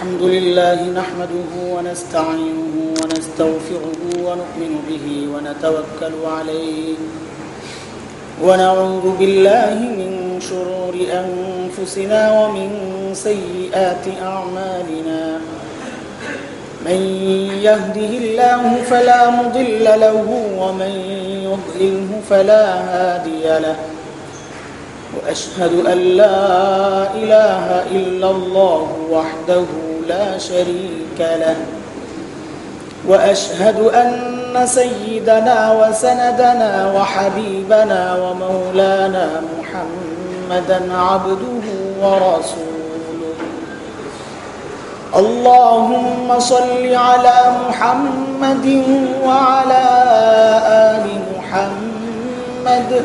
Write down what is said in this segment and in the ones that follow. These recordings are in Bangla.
الحمد لله نحمده ونستعينه ونستغفره ونؤمن به ونتوكل عليه. ونعوذ بالله من شرور أنفسنا ومن سيئات أعمالنا. من يهده الله فلا مضل له ومن يضلله فلا هادي له. وأشهد أن لا إله إلا الله وحده لا شريك له. وأشهد أن سيدنا وسندنا وحبيبنا ومولانا محمدا عبده ورسوله. اللهم صل على محمد وعلى آل محمد.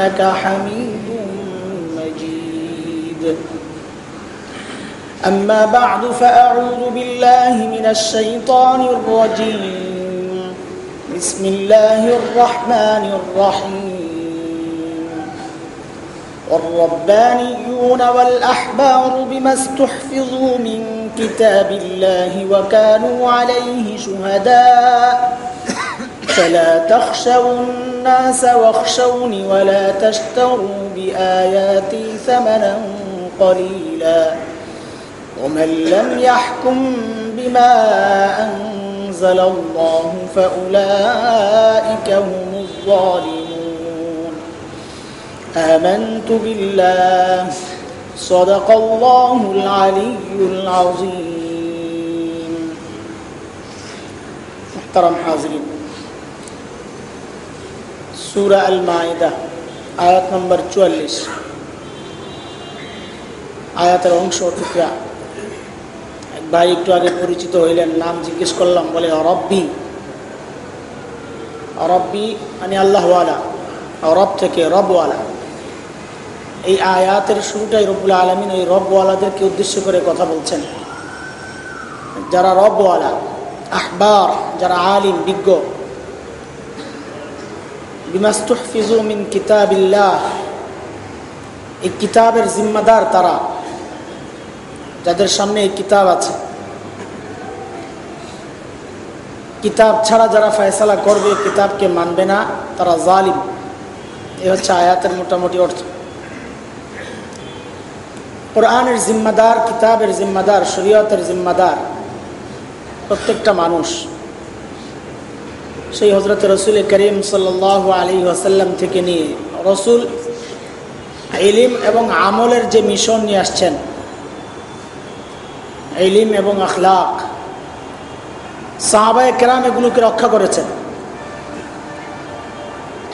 إنك حميد مجيد. أما بعد فأعوذ بالله من الشيطان الرجيم. بسم الله الرحمن الرحيم. والربانيون والأحبار بما استحفظوا من كتاب الله وكانوا عليه شهداء. فلا تخشوا الناس واخشوني ولا تشتروا بآياتي ثمنا قليلا ومن لم يحكم بما أنزل الله فأولئك هم الظالمون. آمنت بالله صدق الله العلي العظيم. محترم حاضرين. সুরা আল মাইদা আয়াত নম্বর চুয়াল্লিশ। আয়াতের অংশ টুকরা এক ভাই একটু আগে পরিচিত হইলেন, নাম জিজ্ঞেস করলাম, বলে, অরব্বি। অরব্বি মানে আল্লাহওয়ালা রব থেকে রবওয়ালা। এই আয়াতের শুরুটাই রব্বুল আলমিন ওই রবওয়ালাদেরকে উদ্দেশ্য করে কথা বলছেন। যারা রবওয়ালা, আহবার, যারা আলিম, বিজ্ঞ মিন কিতাবিল্লাহ। এই কিতাবের জিম্মাদার তারা, যাদের সামনে এই কিতাব আছে। কিতাব ছাড়া যারা ফয়সালা করবে, কিতাবকে মানবে না, তারা জালিম। এ হচ্ছে আয়াতের মোটামুটি অর্থ। কোরআনের জিম্মাদার, কিতাবের জিম্মাদার, শরীয়তের জিম্মাদার প্রত্যেকটা মানুষ। সেই হজরত রসুল করিম সাল আলী আসাল্লাম থেকে নিয়ে রসুল ইলিম এবং আমলের যে মিশন নিয়ে আসছেন, ইলিম এবং আখলাক, সাহাবায় কেরাম এগুলোকে রক্ষা করেছেন।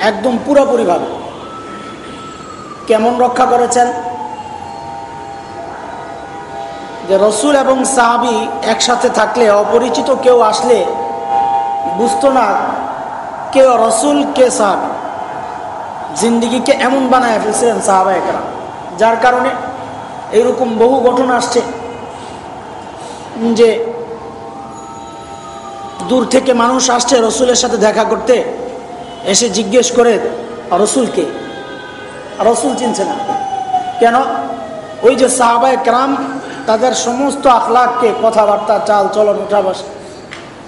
একদম পুরোপুরিভাবে। কেমন রক্ষা করেছেন? যে রসুল এবং সাহাবি একসাথে থাকলে, অপরিচিত কেউ আসলে বুঝতো না কে রসুল, কে সাহাবি। জিন্দিগিকে এমন বানায় ফেলছিলেন সাহাবা একরা যার কারণে এইরকম বহু ঘটনা আসছে যে দূর থেকে মানুষ আসছে রসুলের সাথে দেখা করতে, এসে জিজ্ঞেস করে রসুলকে রসুল চিনছে না। কেন? ওই যে সাহাবায় ক্রাম, তাদের সমস্ত আখলাককে কথাবার্তা, চাল চলন, উঠা বসা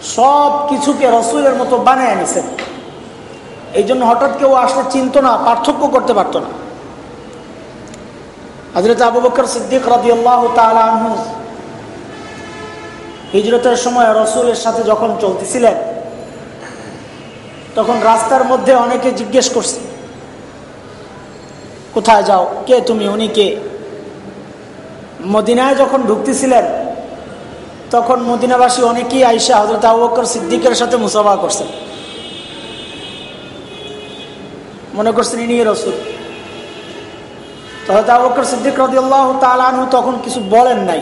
সব কিছুকে রসুলের মতো বানায় নিছেন এই জন্য হঠাৎ কেউ আসলে, চিনত না, পার্থক্য করতে পারত না। হজরত আবু বকর সিদ্দিক রদিয়াল্লাহ তালু হিজরতের সময় রসুলের সাথে যখন চলতেছিলেন, তখন রাস্তার মধ্যে অনেকে জিজ্ঞেস করছে, কোথায় যাও? কে তুমি? উনি কে? মদিনায় যখন ঢুকতেছিলেন তখন মদিনাবাসী অনেকেই আইসা হজরত আবুবকর সিদ্দিকের সাথে মুসাফা করছেন। মনে করছেন ইনি রসুল। তো হয়তো আবু বকর সিদ্দিক রদিয়াল্লাহ তালানহু তখন কিছু বলেন নাই।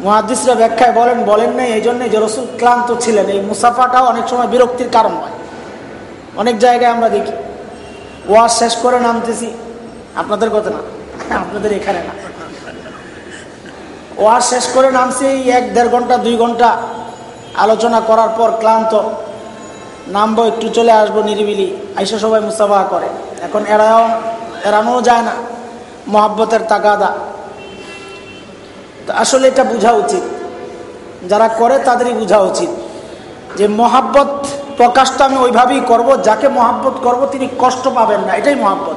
মহাদিসরা ব্যাখ্যায় বলেন বলেন নাই এই জন্যে যে রসুল ক্লান্ত ছিলেন। এই মুসাফাটাও অনেক সময় বিরক্তির কারণ হয়। অনেক জায়গায় আমরা দেখি। ওয়াজ শেষ করে নামতেছি। আপনাদের কথা না, আপনাদের এখানে না। ওয়াজ শেষ করে নামছি, এক দেড় ঘণ্টা, দুই ঘণ্টা আলোচনা করার পর ক্লান্ত। নামবো, একটু চলে আসব নিরিবিলি। আইসা সবাই মুসাফা করে। এখন এড়াও এড়ানো যায় না। মহাব্বতের তাগাদা। তো আসলে এটা বোঝা উচিত। যারা করে তাদেরই বোঝা উচিত। যে মহাব্বত প্রকাশটা আমি ওইভাবেই করব, যাকে মহাব্বত করব তিনি কষ্ট পাবেন না, এটাই মহাব্বত।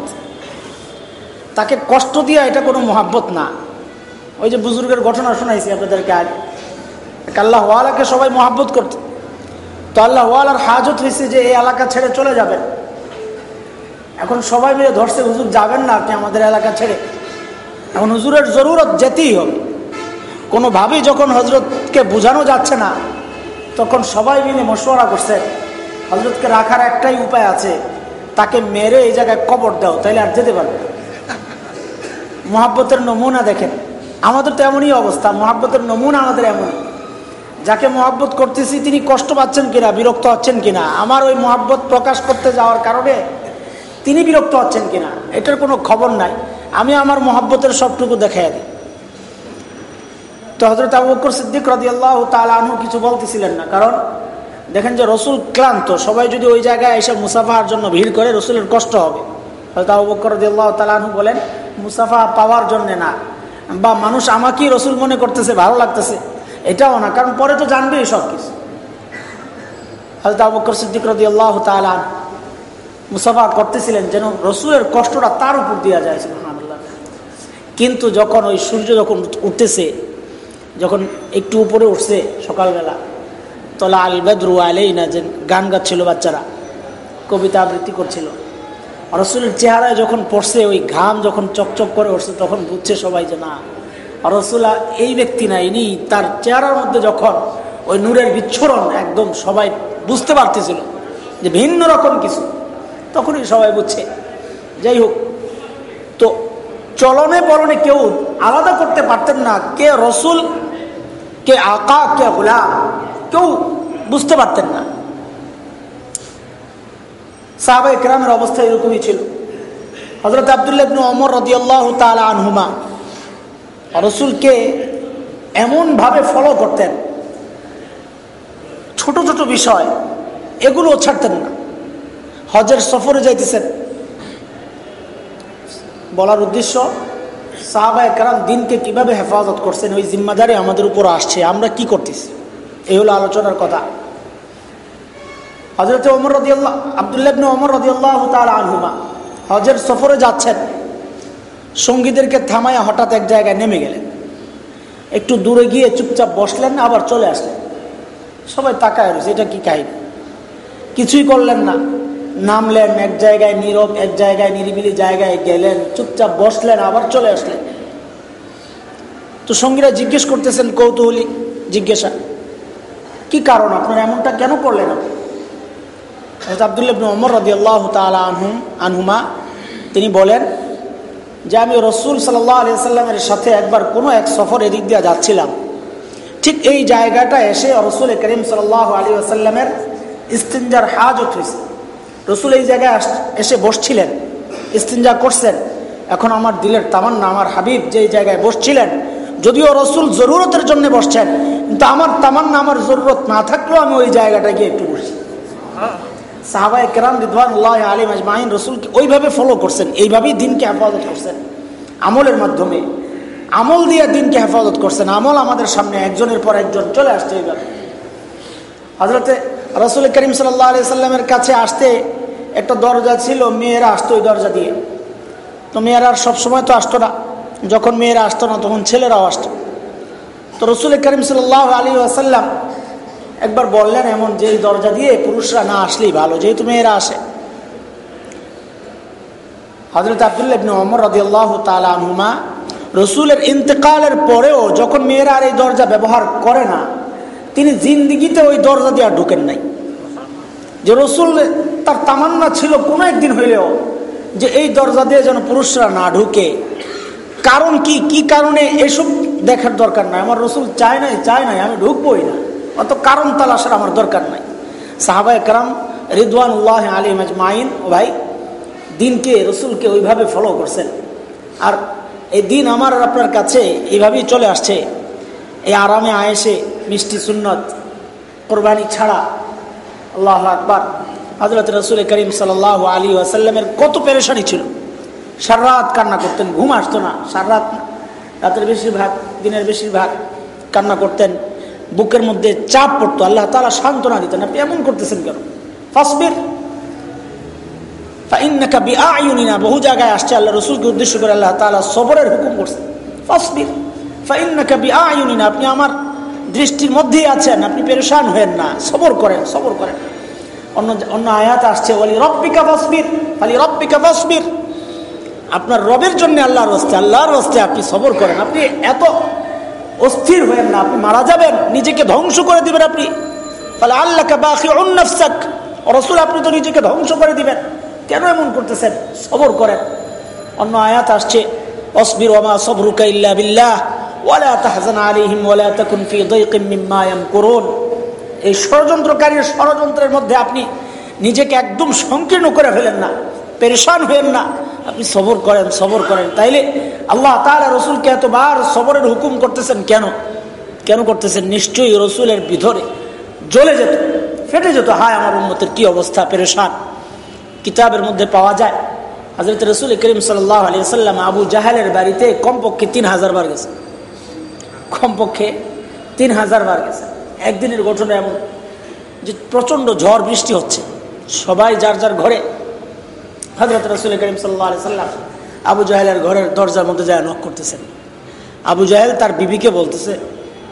তাকে কষ্ট দিয়া এটা কোনো মহাব্বত না। ওই যে বুজুর্গের ঘটনা শোনাইছি আপনাদেরকে আগে। আল্লাহ ওয়ালাকে সবাই মহাব্বত করত। তো আল্লাহ ওয়ালার হাজত হয়েছে যে এই এলাকা ছেড়ে চলে যাবেন। এখন সবাই মিলে ধরছে, হুজুর যাবেন না আপনি আমাদের এলাকা ছেড়ে। এখন হুজুরের জরুরত যেতেই হবে। কোনোভাবেই যখন হজরতকে বোঝানো যাচ্ছে না, তখন সবাই মিলে মশওয়ারা করছে, হজরতকে রাখার একটাই উপায় আছে, তাকে মেরে এই জায়গায় কবর দাও, তাইলে আর যেতে পারবে মহাব্বতের নমুনা দেখেন। আমাদের তো এমনই অবস্থা, মহাব্বতের নমুনা আমাদের এমনই যাকে মহাব্বত করতেছি, তিনি কষ্ট পাচ্ছেন কিনা, বিরক্ত হচ্ছেন কিনা, আমার ওই মহাব্বত প্রকাশ করতে যাওয়ার কারণে তিনি বিরক্ত হচ্ছেন কিনা, এটার কোনো খবর নাই। আমি আমার মহাব্বতের সবটুকু দেখাই দিই। তো হজরত আবু বকর সিদ্দিক রদি আল্লাহ তালু কিছু বলতেছিলেন না, কারণ দেখেন যে রসুল ক্লান্ত, সবাই যদি ওই জায়গায় এসে মুসাফার জন্য ভিড় করে, রসুলের কষ্ট হবে। হয়তো আবু আল্লাহ তালু বলেন, মুসাফা পাওয়ার জন্যে না। বা মানুষ আমাকেই রসুল মনে করতেছে, ভালো লাগতেছে, এটাও না, কারণ পরে তো জানবেই সব কিছু হয়তো আবু বকর সিদ্দিক রদি আল্লাহ তালান মুসাফা করতেছিলেন যেন রসুলের কষ্টটা তার উপর দেওয়া যায় কিন্তু যখন ওই সূর্য যখন উঠতেছে, যখন একটু উপরে উঠছে সকালবেলা, তলা আল বেদরু আলেই না যে গান গাচ্ছিল বাচ্চারা, কবিতা আবৃত্তি করছিল রসুলের চেহারায় যখন পড়ছে, ওই ঘাম যখন চকচক করে উঠছে, তখন বুঝছে সবাই যে না। রসুলা এই ব্যক্তি না, ইনি তার চেহারার মধ্যে যখন ওই নূরের বিচ্ছরণ একদম সবাই বুঝতে পারতেছিল যে ভিন্ন রকম কিছু, তখনই সবাই বুঝছে। যাই হোক, তো চলনে বলনে কেউ আলাদা করতে পারতেন না, কে রসুল, কে আকা, কে গোলাম, কেউ বুঝতে পারতেন না। সাহাবা ইকরামের অবস্থা এরকমই ছিল। হজরত আবদুল্লাবনু অমর রদিয়াল্লাহ তালা আনহুমা, রসুলকে এমনভাবে ফলো করতেন। ছোট ছোট বিষয় এগুলো ছাড়তেন না। হজের সফরে যাইতেছেন। বলার উদ্দেশ্য সাহাবা একরাম দিনকে কীভাবে হেফাজত করছেন, ওই জিম্মাদারি আমাদের উপর আসছে, আমরা কি করতেছি? এই হলো আলোচনার কথা। হজরত ওমর রদিয়াল্লাহ আবদুল্লাবনে ওমর রদিয়াল্লাহ তাল আনহুমা হজের সফরে যাচ্ছেন, সঙ্গীদেরকে থামায় হঠাৎ এক জায়গায় নেমে গেলেন। একটু দূরে গিয়ে চুপচাপ বসলেন, আবার চলে আসলেন। সবাই তাকায় রয়েছে, এটা কি কাহিনী? কিছুই করলেন না। নামলেন, এক জায়গায় নীরব, এক জায়গায় নিরিবিলি জায়গায় গেলেন, চুপচাপ বসলেন, আবার চলে আসলেন। তো সঙ্গীরা জিজ্ঞেস করতেছেন, কৌতূহলী জিজ্ঞাসা, কি কারণ? আপনারা এমনটা কেন করলেন? আবদুল্লাহ ওমর রদি আল্লাহ আনহুম আনহুমা, তিনি বলেন যে আমি রসুল সাল্লাহ আলি সাল্লামের সাথে একবার কোনো এক সফর এদিক দিয়ে যাচ্ছিলাম। ঠিক এই জায়গাটা এসে রসুল করিম সাল্লাহ আলী আসাল্লামের ইস্তিনজার হাজত হয়েছে রসুল এই জায়গায় এসে বসছিলেন, ইস্তিনজা করছেন। এখন আমার দিলের তামান্না, আমার হাবিব যে জায়গায় বসছিলেন, যদিও রসুল জরুরতের জন্য বসছেন, কিন্তু আমার তামান্না, আমার জরুরত না থাকলেও আমি ওই জায়গাটা গিয়ে একটু বসছি সাহাবাই কেরাম রিদওয়ানুল্লাহ আলী মাজমাইন রসুলকে ওইভাবে ফলো করছেন, এইভাবেই দিনকে হেফাজত করছেন। আমলের মাধ্যমে আমল দিয়ে দিনকে হেফাজত করছেন। আমল আমাদের সামনে একজনের পর একজন চলে আসছে এইভাবে। হজরতে রসুল করিম সাল্লাহ আলি সাল্লামের কাছে আসতে একটা দরজা ছিল, মেয়েরা আসতো ওই দরজা দিয়ে। তো মেয়েরা সবসময় তো আসতো না। যখন মেয়েরা আসতো না, তখন ছেলেরাও আসতো। তো রসুল করিম সাল আলী আসাল্লাম একবার বললেন এমন যে দরজা দিয়ে পুরুষরা না আসলেই ভালো, যেহেতু মেয়েরা আসে। হজরত আবদুল্লাহ তাআলা রসুলের ইন্তেকালের পরেও যখন মেয়েরা আর এই দরজা ব্যবহার করে না, তিনি জিন্দিগিতে ওই দরজা দিয়ে আর ঢুকেন নাই। যে রসুল তার তামান্না ছিল কোনো একদিন হইলেও যে এই দরজা দিয়ে যেন পুরুষরা না ঢুকে। কারণ কি? কি কারণে এসব দেখার দরকার নাই? আমার রসুল চায় নাই চায় নাই, আমি ঢুকবোই না। অত কারণ তালাশের আমার দরকার নাই। সাহাবা একরাম রিদওয়ান উল্লাহ আলী মাজমাইন ও ভাই, দিনকে, রসুলকে ওইভাবে ফলো করছেন। আর এই দিন আমার আর আপনার কাছে এইভাবেই চলে আসছে। এই আরামে আয়েসে মিষ্টি সুন্নত, কোরবানি ছাড়া, আল্লাহ আকবার হজরত রসুল করিম সাল আলী আসাল্লামের কত পেরেশানি ছিল। সারা রাত কান্না করতেন, ঘুম আসতো না। সারা রাত রাতের বেশিরভাগ, দিনের বেশিরভাগ কান্না করতেন। বুকের মধ্যে চাপ পড়তো, আল্লাহ তালা সান্ত্বনা দিতেন, আপনি এমন করতেছেন কেন? ফসবির। বহু জায়গায় আসছে আল্লাহ রসুলকে উদ্দেশ্য করে আল্লাহ তালা সবরের হুকুম করছেন। ফসবির। আপনি আমার দৃষ্টির মধ্যেই আছেন, আপনি পেরেশান হয়েন না, সবর করেন সবর করেন। অন্য অন্য আয়াত আসছে বলি রব্বিকা ফসবির খালি রব্বিকা ফসবির। আপনার রবের জন্য আল্লাহর রস্তে আল্লাহর রস্তে আপনি সবর করেন, আপনি এত অস্থির হয়েন না, আপনি মারা যাবেন, নিজেকে ধ্বংস করে দিবেন আপনি। তাহলে আল্লাহকে বাকি অন্নফসাক রসুল, আপনি তো নিজেকে ধ্বংস করে দিবেন। কেন এমন করতেছেন? সবর করেন। অন্য আয়াত আসছে, অসবির ওমা সবরুকা ইল্লা বিল্লাহ ওয়ালা তাহজান আলিহিম ওয়ালা তাকুন ফি দাইকিম মিম্মা এই ষড়যন্ত্রকারীর ষড়যন্ত্রের মধ্যে আপনি নিজেকে একদম সংকীর্ণ করে ফেলেন না, পেরেশান হবেন না। আপনি সবর করেন সবর করেন। তাইলে আল্লাহ তালা রসুলকে এতবার সবরের হুকুম করতেছেন কেন? কেন করতেছেন? নিশ্চয়ই রসুলের ভিতরে জ্বলে যেত, ফেটে যেত। হায় আমার উন্মতের কি অবস্থা, পেরেশান। কিতাবের মধ্যে পাওয়া যায় হাজরত রসুল করিম সাল্লাহ আলী সাল্লাম আবু জাহালের বাড়িতে কমপক্ষে তিন হাজার বার গেছে কমপক্ষে তিন হাজার বার গেছে একদিনের ঘটনা এমন যে প্রচণ্ড ঝড় বৃষ্টি হচ্ছে। সবাই যার যার ঘরে হজরত রসুল করিম সাল্লাহ সাল্লাম আবু জাহেলের ঘরের দরজার মধ্যে যায় নক করতেছেন। আবু জাহেল তার বিবিকে বলতেছে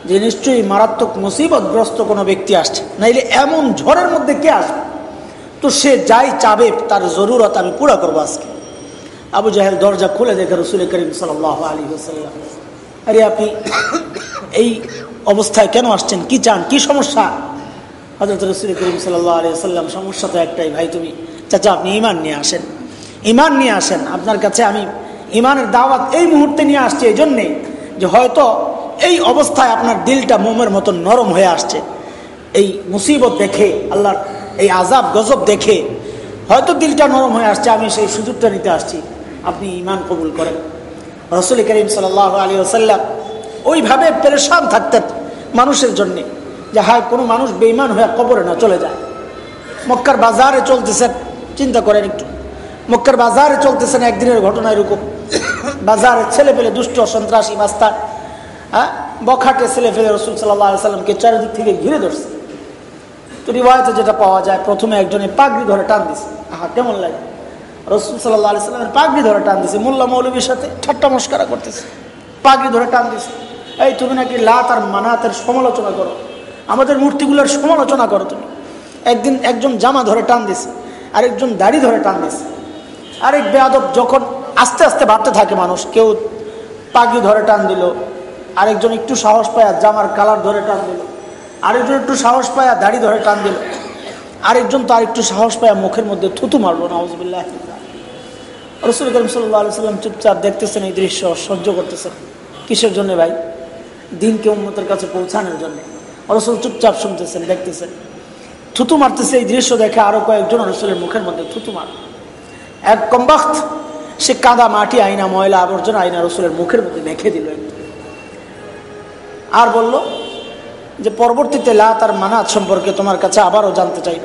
যে, নিশ্চয়ই মারাত্মক মুসিবতগ্রস্ত কোনো ব্যক্তি আসছে। নাইলে এমন ঝড়ের মধ্যে কে আসবে? তো সে যাই চাবে, তার জরুরত আমি পুরা করব আজকে। আবু জাহেল দরজা খুলে দেখে রসুল করিম সাল আলী সাল্লাম আরে আপনি এই অবস্থায় কেন আসছেন? কি চান? কি সমস্যা? হজরত রসুল করিম সাল্লাহ আলী সাল্লাম সমস্যা তো একটাই ভাই, তুমি চাচা, আপনি ইমান নিয়ে আসেন। ইমান নিয়ে আসেন। আপনার কাছে আমি ইমানের দাওয়াত এই মুহূর্তে নিয়ে আসছি এই জন্যে যে হয়তো এই অবস্থায় আপনার দিলটা মোমের মতো নরম হয়ে আসছে। এই মুসিবত দেখে, আল্লাহর এই আজাব গজব দেখে হয়তো দিলটা নরম হয়ে আসছে, আমি সেই সুযোগটা নিতে আসছি। আপনি ইমান কবুল করেন। রসুল করিম সাল আলী আসাল্লাম ওইভাবে পেরেশান থাকতেন মানুষের জন্যে যে হায়, কোনো মানুষ বেইমান হয়ে কবরে না চলে যায়। মক্কার বাজারে চলতেছেন চিন্তা করেন একটু। মক্কার বাজারে চলতেছেন একদিনের ঘটনা এরকম। বাজারে ছেলে পেলে দুষ্ট, সন্ত্রাসী মাস্তার হ্যাঁ? বখাটে ছেলে ফেলে রসুল সাল্লাহ সাল্লামকে চারিদিক থেকে ঘিরে ধরছে। তো রিওয়ায়তে যেটা পাওয়া যায়, প্রথমে একজনে পাগড়ি ধরে টান দিছে। আহা, কেমন লাগে? রসুল সাল্লাহ আলি সাল্লামের পাগড়ি ধরে টান দিছে, মোল্লা মৌলবীর সাথে ঠাট্টা মস্কারা করতেছে। পাগড়ি ধরে টান দিছে। এই তুমি নাকি লাত আর মানাতের সমালোচনা করো? আমাদের মূর্তিগুলোর সমালোচনা করো তুমি। একদিন একজন জামা ধরে টান দিছে। আরেকজন দাড়ি ধরে টান দিছে আরেক বেয়াদব যখন আস্তে আস্তে বাড়তে থাকে মানুষ, কেউ পাগড়ি ধরে টান দিল, আরেকজন একটু সাহস পায় জামার কালার ধরে টান দিল, আরেকজন একটু সাহস পায় দাড়ি ধরে টান দিল, আরেকজন তো আরেকটু সাহস পায় মুখের মধ্যে থুতু মারলো নওয়াজবিল্লাহ রসুল করিম সাল্লাহ সাল্লাম চুপচাপ দেখতেছেন এই দৃশ্য, সহ্য করতেছেন। কিসের জন্য ভাই? দিনকে উন্মতের কাছে পৌঁছানোর জন্য। রসুল চুপচাপ শুনতেছেন, দেখতেছেন। থুতু মারতেছে এই দৃশ্য দেখে আরও কয়েকজন রসুলের মুখের মধ্যে থুতু মার। এক কম্বাক্ত সে কাদা মাটি আইনা ময়লা, আবর্জনা আইনা রসুলের মুখের মধ্যে মেখে দিল আর বলল যে, পরবর্তীতে লা তার মানাত সম্পর্কে তোমার কাছে আবারও জানতে চাই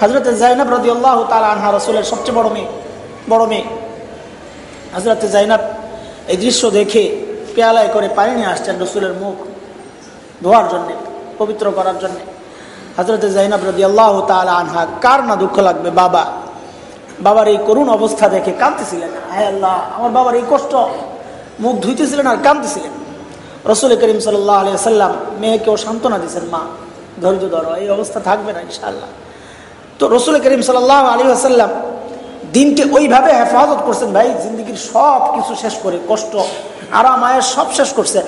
হজরত জাইনাব রদি আল্লাহ তালা আনহা রসুলের সবচেয়ে বড় মেয়ে বড় মেয়ে। হজরত জাইনাব এই দৃশ্য দেখে পেয়ালায় করে পানি নিয়ে আসছেন রসুলের মুখ ধোয়ার জন্যে, পবিত্র করার জন্যে। হজরত জাইনাব রদি আল্লাহ তালা আনহা, কার না দুঃখ লাগবে? বাবা। বাবার এই করুণ অবস্থা দেখে কাঁদতেছিলেন। হ্যাঁ আল্লাহ, আমার বাবার এই কষ্ট। মুখ ধুইতেছিলেন আর কাঁদতেছিলেন। রসুল করিম সাল্লাহ আলিয়া সাল্লাম মেয়েকেও সান্ত্বনা দিয়েছেন, মা, ধৈর্য ধরো, এই অবস্থা থাকবে না ইনশাল্লাহ তো রসুল করিম সাল্লাহ আলী আসাল্লাম দিনকে ওইভাবে হেফাজত করছেন, ভাই, জিন্দগির সব কিছু শেষ করে, কষ্ট, আরাম আয়ের সব শেষ করছে।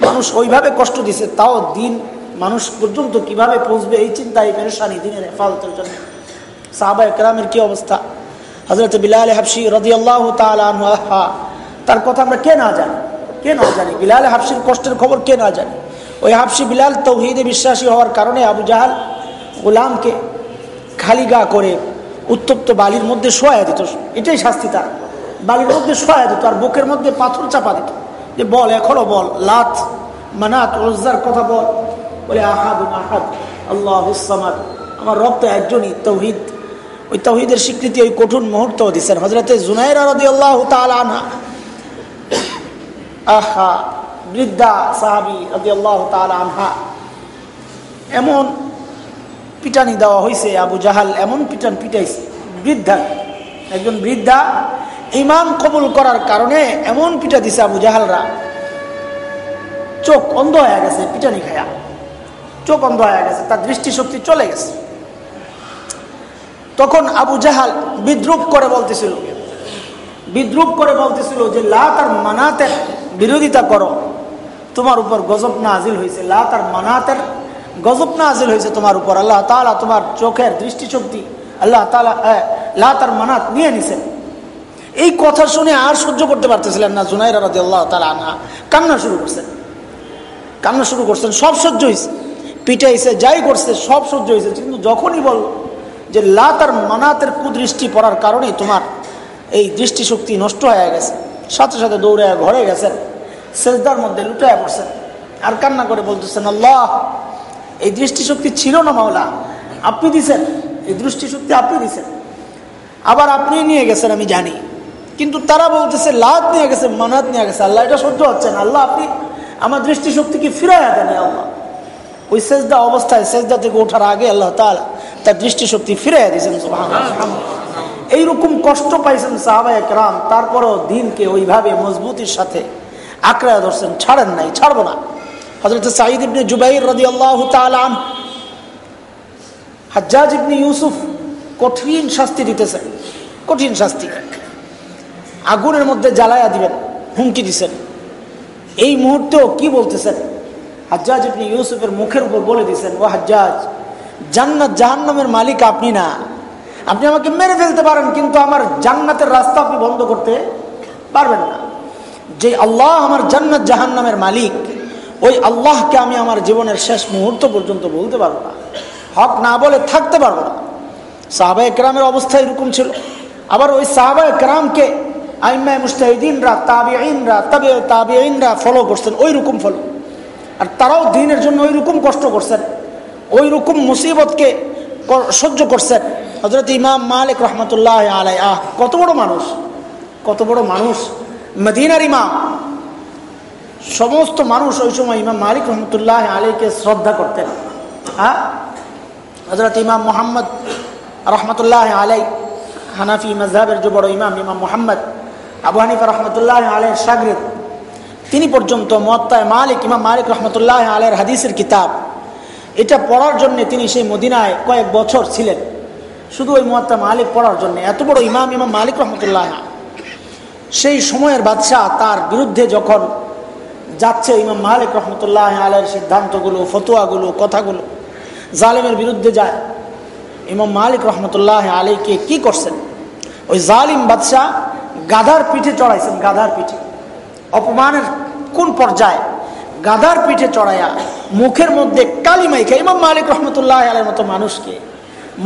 মানুষ ওইভাবে কষ্ট দিছে, তাও দিন মানুষ পর্যন্ত কীভাবে পৌঁছবে এই চিন্তা এই পেরেশানি দিনের হেফাজতের জন্য। সাহাবা একরামের কি অবস্থা? হজরত বিলাল হাফসি রদিয়াল্লাহ তালহা তার কথা আমরা কে না জানি? কে না জানি? বিলাল হাফসির কষ্টের খবর কে না জানি? ওই হাফসি বিলাল তৌহিদে বিশ্বাসী হওয়ার কারণে আবু জাহাল গোলামকে খালি গা করে উত্তপ্ত বালির মধ্যে শোয়া দিত। এটাই শাস্তি তার। বালির মধ্যে শোয়া দিত আর বুকের মধ্যে পাথর চাপা দিত। যে বল, এখনও বল, লাত, মানাত রোজদার কথা বল। বলে, আহাদ আহাদ আল্লাহ আমার রক্ত একজনই, তৌহিদ। ওই তৌহিদের স্বীকৃতি ওই কঠিন মুহূর্ত দিচ্ছেন। হজরতে জুনাইর রদি আল্লাহ আনা আহা, বৃদ্ধা সাহাবি রদি আল্লাহ আনহা। এমন পিটানি দেওয়া হয়েছে আবু জাহাল এমন পিটান পিটাইছে, বৃদ্ধা, একজন বৃদ্ধা ইমাম কবুল করার কারণে এমন পিটা দিছে আবু জাহালরা। চোখ অন্ধ হয়ে গেছে, পিটানি খায়া। চোখ অন্ধ হয়ে গেছে, তার দৃষ্টিশক্তি চলে গেছে। তখন আবু জাহাল বিদ্রুপ করে বলতেছিল, বিদ্রুপ করে বলতেছিল যে লাত আর মানাতের বিরোধিতা করো, তোমার উপর গজব না আজিল হয়েছে। লাত আর মানাতের গজব না আজিল হয়েছে তোমার উপর। আল্লাহ তালা তোমার চোখের দৃষ্টিশক্তি, আল্লাহ তালা লাত আর মানাত নিয়ে নিছেন এই কথা শুনে আর সহ্য করতে পারতেছিলেন না জুনাইরা রাজি আল্লাহ তালা আনহা। কান্না শুরু করছেন। কান্না শুরু করছেন, সব সহ্য হয়েছে পিটাইছে, যাই করছে, সব সহ্য হয়েছে। কিন্তু যখনই বল যে লাত আর মানাতের কুদৃষ্টি পড়ার কারণে তোমার এই দৃষ্টিশক্তি নষ্ট হয়ে গেছে, সাথে সাথে দৌড়ে ঘরে গেছেন, সেজদার মধ্যে লুটায় পড়ছেন, আর কান্না করে বলতেছেন, আল্লাহ, এই দৃষ্টিশক্তি ছিল না মাওলা, আপনি দিছেন, এই দৃষ্টিশক্তি আপনি দিছেন। আবার আপনি নিয়ে গেছেন, আমি জানি। কিন্তু তারা বলতেছে, লাত নিয়ে গেছে, মানাত নিয়ে গেছে, আল্লাহ, এটা সহ্য হচ্ছে না। আল্লাহ, আপনি আমার দৃষ্টিশক্তিকে ফিরাইয়া দেন আল্লাহ। ওই সেজদা অবস্থায় সেজদা থেকে ওঠার আগে আল্লাহ তালা তার দৃষ্টিশক্তি ফিরে দিয়েছেন এইরকম কষ্ট পাইছেন সাহাবাই একরাম তারপরও দিনকে ওইভাবে মজবুতির সাথে আঁকড়া ধরছেন, ছাড়েন নাই, ছাড়বো না। হজরত সাঈদ ইবনে জুবাইর রদি আল্লাহ তালান হাজ্জাজ ইবনে ইউসুফ কঠিন শাস্তি দিতেছেন, কঠিন শাস্তি। আগুনের মধ্যে জ্বালায়া দিবেন, হুমকি দিছেন। এই মুহূর্তেও কি বলতেছেন? হাজ্জাজ আপনি ইউসুফের মুখের উপর বলে দিছেন ও হাজ্জাজ, জান্নাত জাহান্নামের মালিক আপনি না। আপনি আমাকে মেরে ফেলতে পারেন, কিন্তু আমার জান্নাতের রাস্তা আপনি বন্ধ করতে পারবেন না। যে আল্লাহ আমার জান্নাত জাহান্নামের মালিক, ওই আল্লাহকে আমি আমার জীবনের শেষ মুহূর্ত পর্যন্ত বলতে পারব না। হক না বলে থাকতে পারব না। সাহাবা একরামের অবস্থা এরকম ছিল। আবার ওই সাহাবা একরামকে আইমায় মুস্তাহিদিনরা তাবিআইনরা তবে তাবিআইনরা ফলো করছেন ওই রকম ফলো আর তারাও দিনের জন্য ওই রকম কষ্ট করছেন ওই রকম মুসিবতকে সহ্য করছেন। হজরত ইমাম মালিক রহমতুল্লাহ আলাই আহ, কত বড় মানুষ, কত বড় মানুষ। মদিনার ইমাম, সমস্ত মানুষ ওই সময় ইমাম মালিক রহমতুল্লাহ আলীকে শ্রদ্ধা করতেন। হ্যাঁ হজরত ইমাম মোহাম্মদ রহমতুল্লাহ আলাই হানাফি মজহাবের যে বড় ইমাম ইমাম মোহাম্মদ আবু হানিফা রহমতুল্লাহ আলের সাগরেদ তিনি পর্যন্ত মত্তায় মালিক, ইমাম মালিক রহমতুল্লাহ আলের হাদিসের কিতাব। এটা পড়ার জন্য তিনি সেই মদিনায় কয়েক বছর ছিলেন। শুধু ওই মহাত্মা মালিক পড়ার জন্য, এত বড় ইমাম ইমাম মালিক রহমতুল্লাহ। সেই সময়ের বাদশাহ তার বিরুদ্ধে যখন যাচ্ছে ইমাম মালিক রহমতুল্লাহ আলের সিদ্ধান্তগুলো, ফতোয়াগুলো, কথাগুলো, জালিমের বিরুদ্ধে যায়। ইমাম মালিক রহমতুল্লাহ আলীকে কি করছেন? ওই জালিম বাদশাহ গাধার পিঠে চড়াইছেন, গাধার পিঠে। অপমানের কোন পর্যায়ে? গাধার পিঠে চড়াইয়া মুখের মধ্যে কালি মাইখা, ইমাম মালিক রহমতুল্লাহ আলের মতো মানুষকে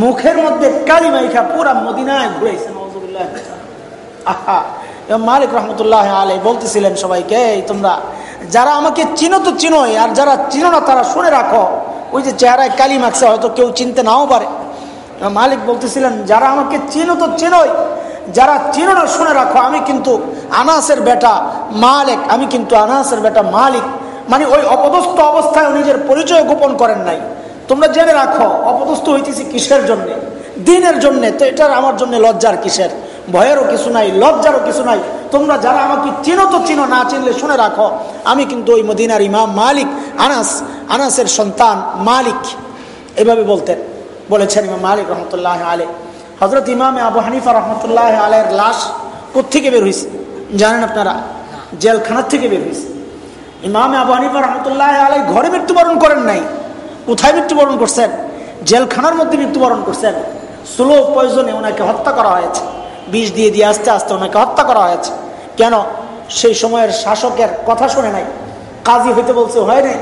মুখের মধ্যে কালি মাইখা পুরা মদিনায় ঘুরাইছেন আহা মালিক রহমতুল্লাহ আলে বলতেছিলেন সবাইকে তোমরা যারা আমাকে চিনো তো চিনোই, আর যারা চিনো না তারা শুনে রাখো। ওই যে চেহারায় কালি মাখছে, হয়তো কেউ চিনতে নাও পারে। মালিক বলতেছিলেন, যারা আমাকে চিনো তো চিনোই যারা চিনো না শুনে রাখো, আমি কিন্তু আনাসের বেটা মালিক, আমি কিন্তু আনাসের বেটা মালিক। মানে ওই অপদস্থ অবস্থায় নিজের পরিচয় গোপন করেন নাই, তোমরা জেনে রাখো, অপদস্থ হইতেছি কিসের জন্যে? দিনের জন্য, তো এটার আমার জন্য লজ্জার কিসের? ভয়েরও কিছু নাই, লজ্জারও কিছু নাই। তোমরা যারা আমাকে চিনো তো চিনো, না চিনলে শুনে রাখো, আমি কিন্তু ওই মদিনার ইমাম মালিক, আনাস, আনাসের সন্তান মালিক। এভাবে বলতেন, বলেছেন ইমাম মালিক রহমতুল্লাহ আলে হজরত ইমাম আবু হানিফা রহমতুল্লাহ আলের লাশ কোথেকে বের হয়েছে জানেন আপনারা? জেলখানার থেকে বের হয়েছে ইমাম আবু হানিফা রহমতুল্লাহ আলাই ঘরে মৃত্যুবরণ করেন নাই। কোথায় মৃত্যুবরণ করছেন? জেলখানার মধ্যে মৃত্যুবরণ করছেন। স্লো পয়জনে ওনাকে হত্যা করা হয়েছে। বিষ দিয়ে দিয়ে আস্তে আস্তে ওনাকে হত্যা করা হয়েছে। কেন? সেই সময়ের শাসকের কথা শুনে নাই। কাজী হইতে বলছে, হয় নাই?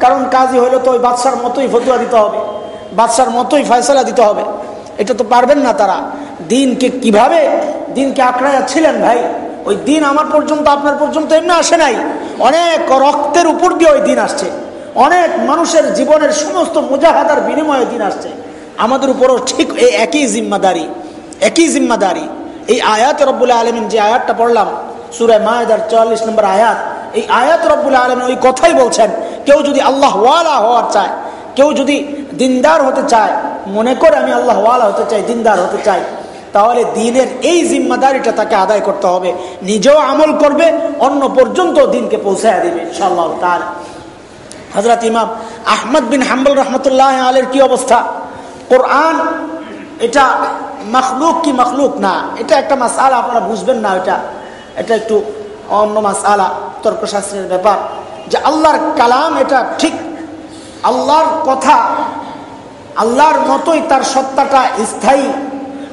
কারণ কাজী হইলে তো ওই বাদশার মতোই ফতুয়া দিতে হবে। বাদশার মতোই ফয়সলা দিতে হবে। এটা তো পারবেন না তারা। দিনকে কীভাবে? দিনকে আঁকড়াইয়া ছিলেন ভাই। ওই দিন আমার পর্যন্ত, আপনার পর্যন্ত এমনি আসে নাই। অনেক রক্তের উপর দিয়ে ওই দিন আসছে। অনেক মানুষের জীবনের সমস্ত মুজাহাদার বিনিময়ে দিন আসছে। আমাদের উপরও ঠিক এই একই জিম্মাদারি একই জিম্মাদারি। এই আয়াত রব্বুল আলমিন যে আয়াতটা পড়লাম সুরায় মায়াদার চুয়াল্লিশ নম্বর আয়াত, এই আয়াত রব্বুল আলমিন ওই কথাই বলছেন, কেউ যদি আল্লাহ ওয়ালা হওয়ার চায় কেউ যদি দিনদার হতে চায়, মনে করে আমি আল্লাহ ওয়ালা হতে চাই, দিনদার হতে চাই, তাহলে দিনের এই জিম্মাদারিটা তাকে আদায় করতে হবে। নিজেও আমল করবে, অন্য পর্যন্ত দিনকে পৌঁছায় দেবে, ইনশাআল্লাহ তার হজরত ইমাম আহমদ বিন হাম্বল রহমতুল্লাহ আলের কি অবস্থা? কোরআন এটা মখলুক কি মখলুক না? এটা একটা মাসালা আপনারা বুঝবেন না এটা এটা একটু অন্য মাসালা তর্কশাস্ত্রের ব্যাপার। যে আল্লাহর কালাম এটা ঠিক আল্লাহর কথা, আল্লাহর মতোই তার সত্তাটা স্থায়ী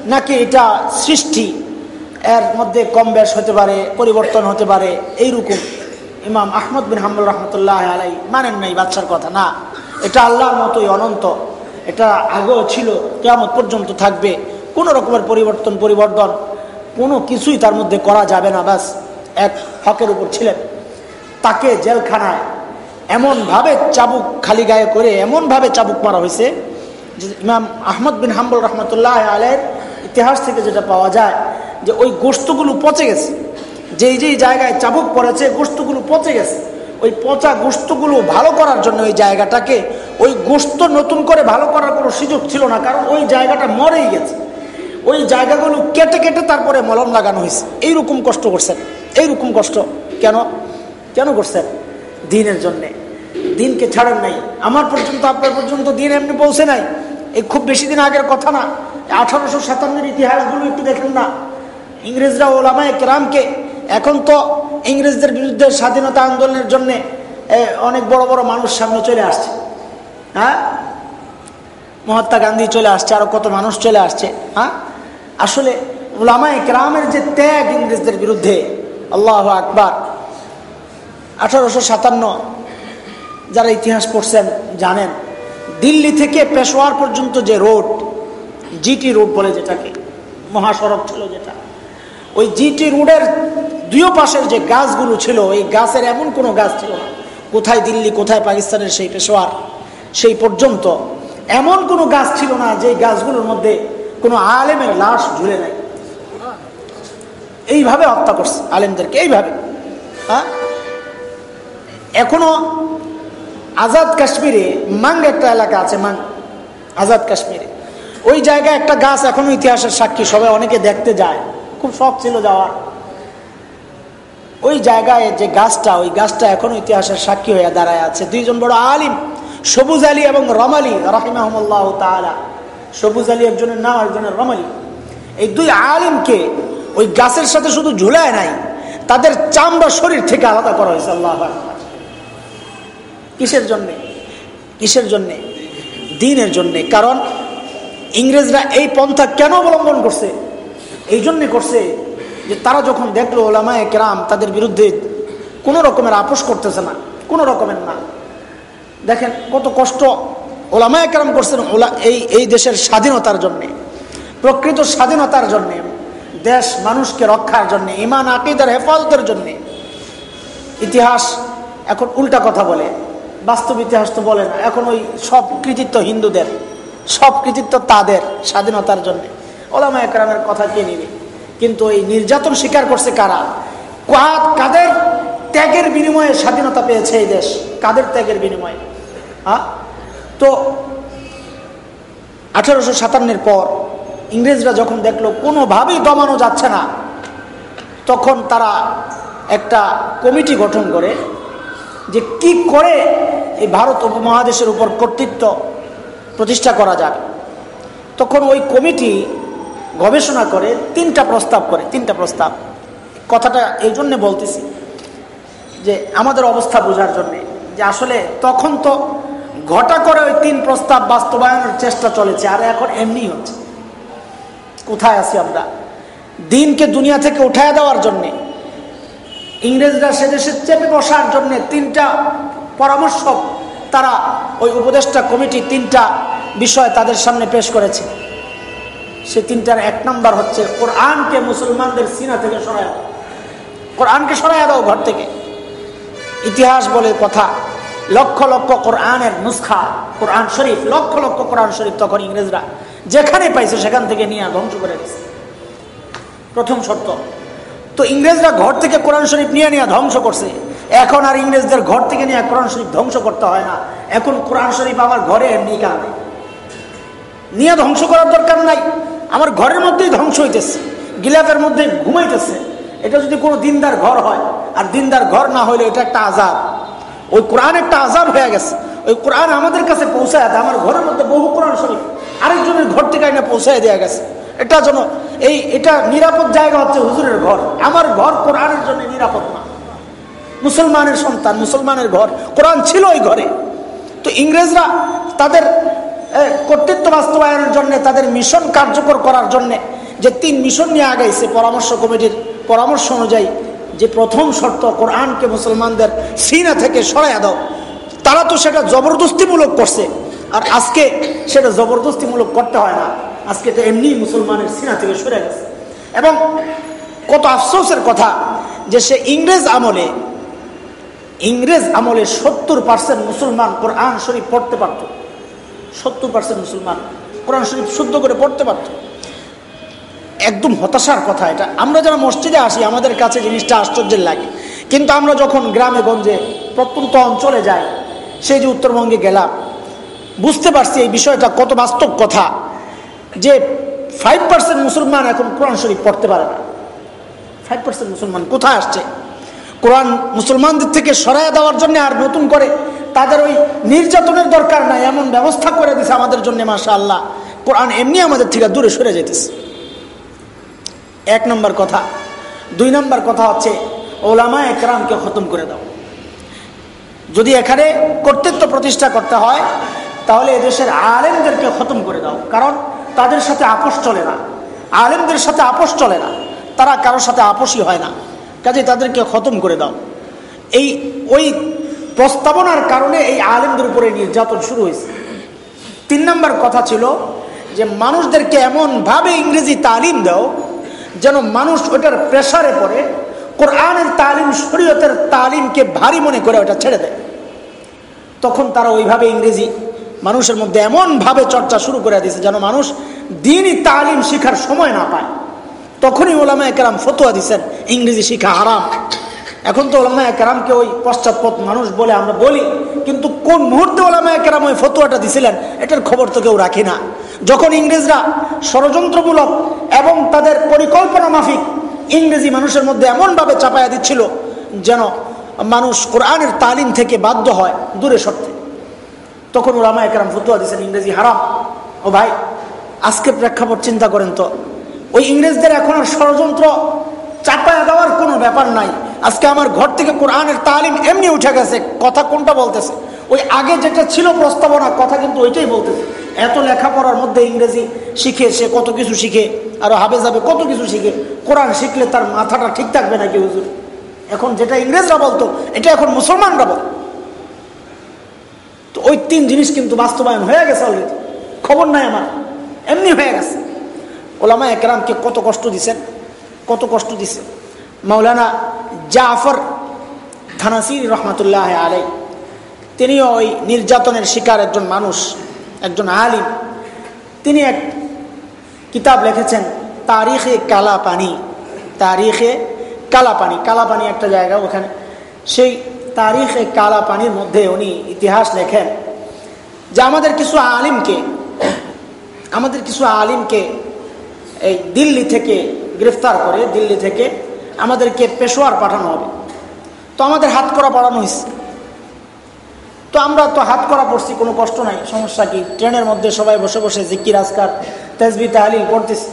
নাকি এটা সৃষ্টি? এর মধ্যে কম বেশ হতে পারে, পরিবর্তন হতে পারে, এইরকম। ইমাম আহমদ বিন হাম্বুল রহমতুল্লাহ আলাই মানেন নাই বাচ্চার কথা, না। এটা আল্লাহর মতোই অনন্ত। এটা আগেও ছিল কেমন পর্যন্ত থাকবে। কোনো রকমের পরিবর্তন পরিবর্তন কোনো কিছুই তার মধ্যে করা যাবে না, ব্যাস। এক হকের উপর ছিলেন। তাকে জেলখানায় এমনভাবে চাবুক খালি গায়ে করে এমনভাবে চাবুক মারা হয়েছে যে ইমাম আহমদ বিন হাম্বুল রহমতুল্লাহ আলের ইতিহাস থেকে যেটা পাওয়া যায় যে ওই গোস্তগুলো পচে গেছে। যেই যেই জায়গায় চাবুক পড়েছে গোস্তগুলো পচে গেছে। ওই পচা গোস্তগুলো ভালো করার জন্য ওই জায়গাটাকে, ওই গোস্ত নতুন করে ভালো করার কোনো সুযোগ ছিল না, কারণ ওই জায়গাটা মরেই গেছে। ওই জায়গাগুলো কেটে কেটে তারপরে মলম লাগানো হয়েছে। এইরকম কষ্ট করছেন। এইরকম কষ্ট কেন? কেন করছেন? দিনের জন্যে। দিনকে ছাড়েন নাই। আমার পর্যন্ত, আপনার পর্যন্ত দিন এমনি পৌঁছে নাই। এই খুব বেশি দিন আগের কথা না। আঠারোশো সাতান্নের ইতিহাসগুলো একটু দেখেন না। ইংরেজরা ওলামায় কেরামকে এখন তো ইংরেজদের বিরুদ্ধে স্বাধীনতা আন্দোলনের জন্য অনেক বড় বড় মানুষ সামনে চলে আসছে। হ্যাঁ? মহাত্মা গান্ধী চলে আসছে, আরও কত মানুষ চলে আসছে। হ্যাঁ? আসলে ওলামায় কেরামের যে ত্যাগ ইংরেজদের বিরুদ্ধে, আল্লাহ আকবার। আঠারোশো সাতান্ন, যারা ইতিহাস পড়ছেন জানেন, দিল্লি থেকে পেশোয়ার পর্যন্ত যে রোড জিটি রোড বলে যেটাকে, মহাসড়ক ছিল যেটা, ওই জিটি রোডের দুই পাশের যে গাছগুলো ছিল এই গাছের এমন কোনো গাছ ছিল না, কোথায় দিল্লি, কোথায় পাকিস্তানের সেই পেশোয়ার, সেই পর্যন্ত এমন কোনো গাছ ছিল না যে গাছগুলোর মধ্যে কোনো আলেমের লাশ ঝুলে নাই। এইভাবে হত্যা করছে আলেমদেরকে, এইভাবে হ্যাঁ? এখনও আজাদ কাশ্মীরে মাং একটা এলাকা আছে মাং আজাদ কাশ্মীরে। ওই জায়গায় একটা গাছ এখনও ইতিহাসের সাক্ষী, সবাই অনেকে দেখতে যায়। খুব শখ ছিল যাওয়ার। ওই জায়গায় যে গাছটা, ওই গাছটা এখনও ইতিহাসের সাক্ষী হয়ে দাঁড়ায় আছে। দুইজন বড় আলিম, সবুজ আলী এবং রমালি রাহিমাহমুল্লাহ তালা সবুজ আলী একজনের নাম একজনের রমালি এই দুই আলিমকে ওই গাছের সাথে শুধু ঝুলায় নাই, তাদের চামড়া শরীর থেকে আলাদা করা হয়েছে, আল্লাহ কিসের জন্যে? কিসের জন্যে? দিনের জন্যে। কারণ ইংরেজরা এই পন্থা কেন অবলম্বন করছে? এই জন্যে করছে যে তারা যখন দেখল ওলামায় কেরাম তাদের বিরুদ্ধে কোনো রকমের আপোষ করতেছে না, কোনো রকমের না। দেখেন কত কষ্ট ওলামায় কেরাম করছেন ওলা এই এই দেশের স্বাধীনতার জন্যে, প্রকৃত স্বাধীনতার জন্যে, দেশ মানুষকে রক্ষার জন্যে ইমান আকিদার হেফাজতের জন্যে। ইতিহাস এখন উল্টা কথা বলে। বাস্তব ইতিহাস তো বলে না এখন ওই সব কৃতিত্ব হিন্দুদের, সব কৃতিত্ব তাদের স্বাধীনতার জন্য। ওলামা একরামের কথা কে নিবে? কিন্তু এই নির্যাতন স্বীকার করছে কারা? কাদের ত্যাগের বিনিময়ে স্বাধীনতা পেয়েছে এই দেশ? কাদের ত্যাগের বিনিময়ে? হ্যাঁ তো আঠারোশো সাতান্নের পর ইংরেজরা যখন দেখল, কোনোভাবেই দমানো যাচ্ছে না, তখন তারা একটা কমিটি গঠন করে যে কি করে এই ভারত উপমহাদেশের উপর কর্তৃত্ব প্রতিষ্ঠা করা যাবে। তখন ওই কমিটি গবেষণা করে, তিনটা প্রস্তাব করে, তিনটা প্রস্তাব। কথাটা এই জন্যে বলতেছি যে আমাদের অবস্থা বোঝার জন্যে যে আসলে তখন তো ঘটা করে ওই তিন প্রস্তাব বাস্তবায়নের চেষ্টা চলেছে, আর এখন এমনি হচ্ছে। কোথায় আছি আমরা? দিনকে দুনিয়া থেকে উঠায় দেওয়ার জন্যে ইংরেজরা সে দেশে চেপে বসার জন্যে তিনটা পরামর্শ তারা ওই উপদেষ্টা কমিটি তিনটা বিষয় তাদের সামনে পেশ করেছে। সে তিনটার এক নম্বর হচ্ছে, কোরআনকে মুসলমানদের সিনা থেকে সরাই কোরআনকে সরাই দাও ঘর থেকে। ইতিহাস বলে কথা, লক্ষ লক্ষ কোরআনের নুসখা, কোরআন শরীফ, লক্ষ লক্ষ কোরআন শরীফ তখন ইংরেজরা যেখানে পাইছে সেখান থেকে নিয়ে ধ্বংস করে দিছে প্রথম শর্ত তো ইংরেজরা ঘর থেকে কোরআন শরীফ নিয়ে নিয়ে ধ্বংস করছে। এখন আর ইংরেজদের ঘর থেকে নিয়ে কোরআন শরীফ ধ্বংস করতে হয় না। এখন কোরআন শরীফ আমার ঘরে, এমনি নিয়ে ধ্বংস করার দরকার নাই। আমার ঘরের মধ্যেই ধ্বংস হইতেছে। গিলাফের মধ্যে ঘুমাইতেছে। এটা যদি কোনো দিনদার ঘর হয়, আর দিনদার ঘর না হইলে এটা একটা আজাব ওই কোরআন একটা আজাব হয়ে গেছে। ওই কোরআন আমাদের কাছে পৌঁছায় আমার ঘরের মধ্যে বহু কোরআন শরীফ আরেকজনের ঘর থেকে এনে পৌঁছায় দেওয়া গেছে। এটা যেন এই, এটা নিরাপদ জায়গা হচ্ছে হুজুরের ঘর। আমার ঘর কোরআনের জন্য নিরাপদ না। মুসলমানের সন্তান, মুসলমানের ঘর। কোরআন ছিল ওই ঘরে। তো ইংরেজরা তাদের কর্তৃত্ব বাস্তবায়নের জন্য, তাদের মিশন কার্যকর করার জন্য যে তিন মিশন নিয়ে আগাইছে, পরামর্শ কমিটির পরামর্শ অনুযায়ী যে প্রথম শর্ত কোরআনকে মুসলমানদের সিনা থেকে সরাইয়া দাও, তারা তো সেটা জবরদস্তিমূলক করছে। আর আজকে সেটা জবরদস্তিমূলক করতে হয় না। আজকে তো এমনি মুসলমানের সিনা থেকে সরে গেছে। এবং কত আফসোসের কথা যে সে ইংরেজ আমলে ইংরেজ আমলে সত্তর পার্সেন্ট মুসলমান কোরআন শরীফ পড়তে পারত। সত্তর পার্সেন্ট মুসলমান কোরআন শরীফ শুদ্ধ করে পড়তে পারত। একদম হতাশার কথা এটা। আমরা যারা মসজিদে আসি, আমাদের কাছে জিনিসটা আশ্চর্যের লাগে। কিন্তু আমরা যখন গ্রামে, গঞ্জে, প্রত্যন্ত অঞ্চলে যাই, সেই যে উত্তরবঙ্গে গেলাম, বুঝতে পারছি এই বিষয়টা কত বাস্তব কথা। যে ফাইভ পার্সেন্ট মুসলমান এখন কোরআন শরীফ পড়তে পারে না। ফাইভ পার্সেন্ট মুসলমান কোথায় আসছে? কোরআন মুসলমানদের থেকে সরাইয়া দেওয়ার জন্য আর নতুন করে তাদের ওই নির্যাতনের দরকার নাই, এমন ব্যবস্থা করে দিছে আমাদের জন্য মাসা আল্লাহ কোরআন এমনি আমাদের থেকে দূরে সরে যেতেছে। এক নম্বর কথা। দুই নম্বর কথা হচ্ছে, ওলামা একরামকে খতম করে দাও। যদি এখানে কর্তৃত্ব প্রতিষ্ঠা করতে হয়, তাহলে এদেশের আলেমদেরকে খতম করে দাও। কারণ তাদের সাথে আপোষ চলে না। আলেমদের সাথে আপোষ চলে না। তারা কারোর সাথে আপোষই হয় না। কাজে তাদেরকে খতম করে দাও। এই, ওই প্রস্তাবনার কারণে এই আলেমদের উপরে নির্যাতন শুরু হয়েছে। তিন নম্বর কথা ছিল যে, মানুষদেরকে এমনভাবে ইংরেজি তালিম দাও যেন মানুষ ওটার প্রেশারে পড়ে, কোরআনের তালিম, শরীয়তের তালিমকে ভারী মনে করে ওটা ছেড়ে দেয়। তখন তারা ওইভাবে ইংরেজি মানুষের মধ্যে এমনভাবে চর্চা শুরু করে দিয়েছে যেন মানুষ দিনই তালিম শিখার সময় না পায়। তখনই ওলামা একরাম ফতোয়া দিচ্ছেন ইংরেজি শিখা হারাম। এখন তো ওলামা একরামকে ওই পশ্চাৎপদ মানুষ বলে আমরা বলি, কিন্তু কোন মুহূর্তে ওলামা একরাম ওই ফতোয়াটা দিছিলেন, এটার খবর তো কেউ রাখি না। যখন ইংরেজরা ষড়যন্ত্রমূলক এবং তাদের পরিকল্পনা মাফিক ইংরেজি মানুষের মধ্যে এমনভাবে চাপাইয়া দিচ্ছিল যেন মানুষ কোরআনের তালিম থেকে বাধ্য হয় দূরে সরতে। তখন ওলামা একরাম ফতুয়া দিচ্ছেন ইংরেজি হারাম। ও ভাই আজকে প্রেক্ষাপট চিন্তা করেন তো। ওই ইংরেজদের এখন আর ষড়যন্ত্র চাপায়া দেওয়ার কোনো ব্যাপার নাই। আজকে আমার ঘর থেকে কোরআনের তালিম এমনি উঠে গেছে, কথা কোনটা বলতেছে? ওই আগে যেটা ছিল প্রস্তাবনা, কথা কিন্তু ওইটাই বলতেছে। এত লেখাপড়ার মধ্যে ইংরেজি শিখে, সে কত কিছু শিখে, আরও হাবে যাবে কত কিছু শিখে। কোরআন শিখলে তার মাথাটা ঠিক থাকবে নাকি হুজুর? এখন যেটা ইংরেজরা বলতো, এটা এখন মুসলমানরা বল তো ওই তিন জিনিস কিন্তু বাস্তবায়ন হয়ে গেছে অলরেডি খবর নাই আমার। এমনি হয়ে গেছে। ওলামা একরামকে কত কষ্ট দিছেন? কত কষ্ট দিছে? মৌলানা জাফর থানাসির রহমতুল্লাহ আলাই তিনিও ওই নির্যাতনের শিকার একজন মানুষ, একজন আলিম। তিনি এক কিতাব লিখেছেন, তারিখে কালা পানি তারিখে কালা পানি কালা পানি একটা জায়গা ওখানে। সেই তারিখে কালা পানির মধ্যে উনি ইতিহাস লেখেন, যে আমাদের কিছু আলিমকে, আমাদের কিছু আলিমকে এই দিল্লি থেকে গ্রেফতার করে, দিল্লি থেকে আমাদেরকে পেশোয়ার পাঠানো হবে। তো আমাদের হাত করা পাঠানো হয়েছে তো আমরা তো হাত করা পড়ছি, কোনো কষ্ট নাই, সমস্যা কি? ট্রেনের মধ্যে সবাই বসে বসে জিকির, আজকার তেজবি তাহালিল পড়তেছি।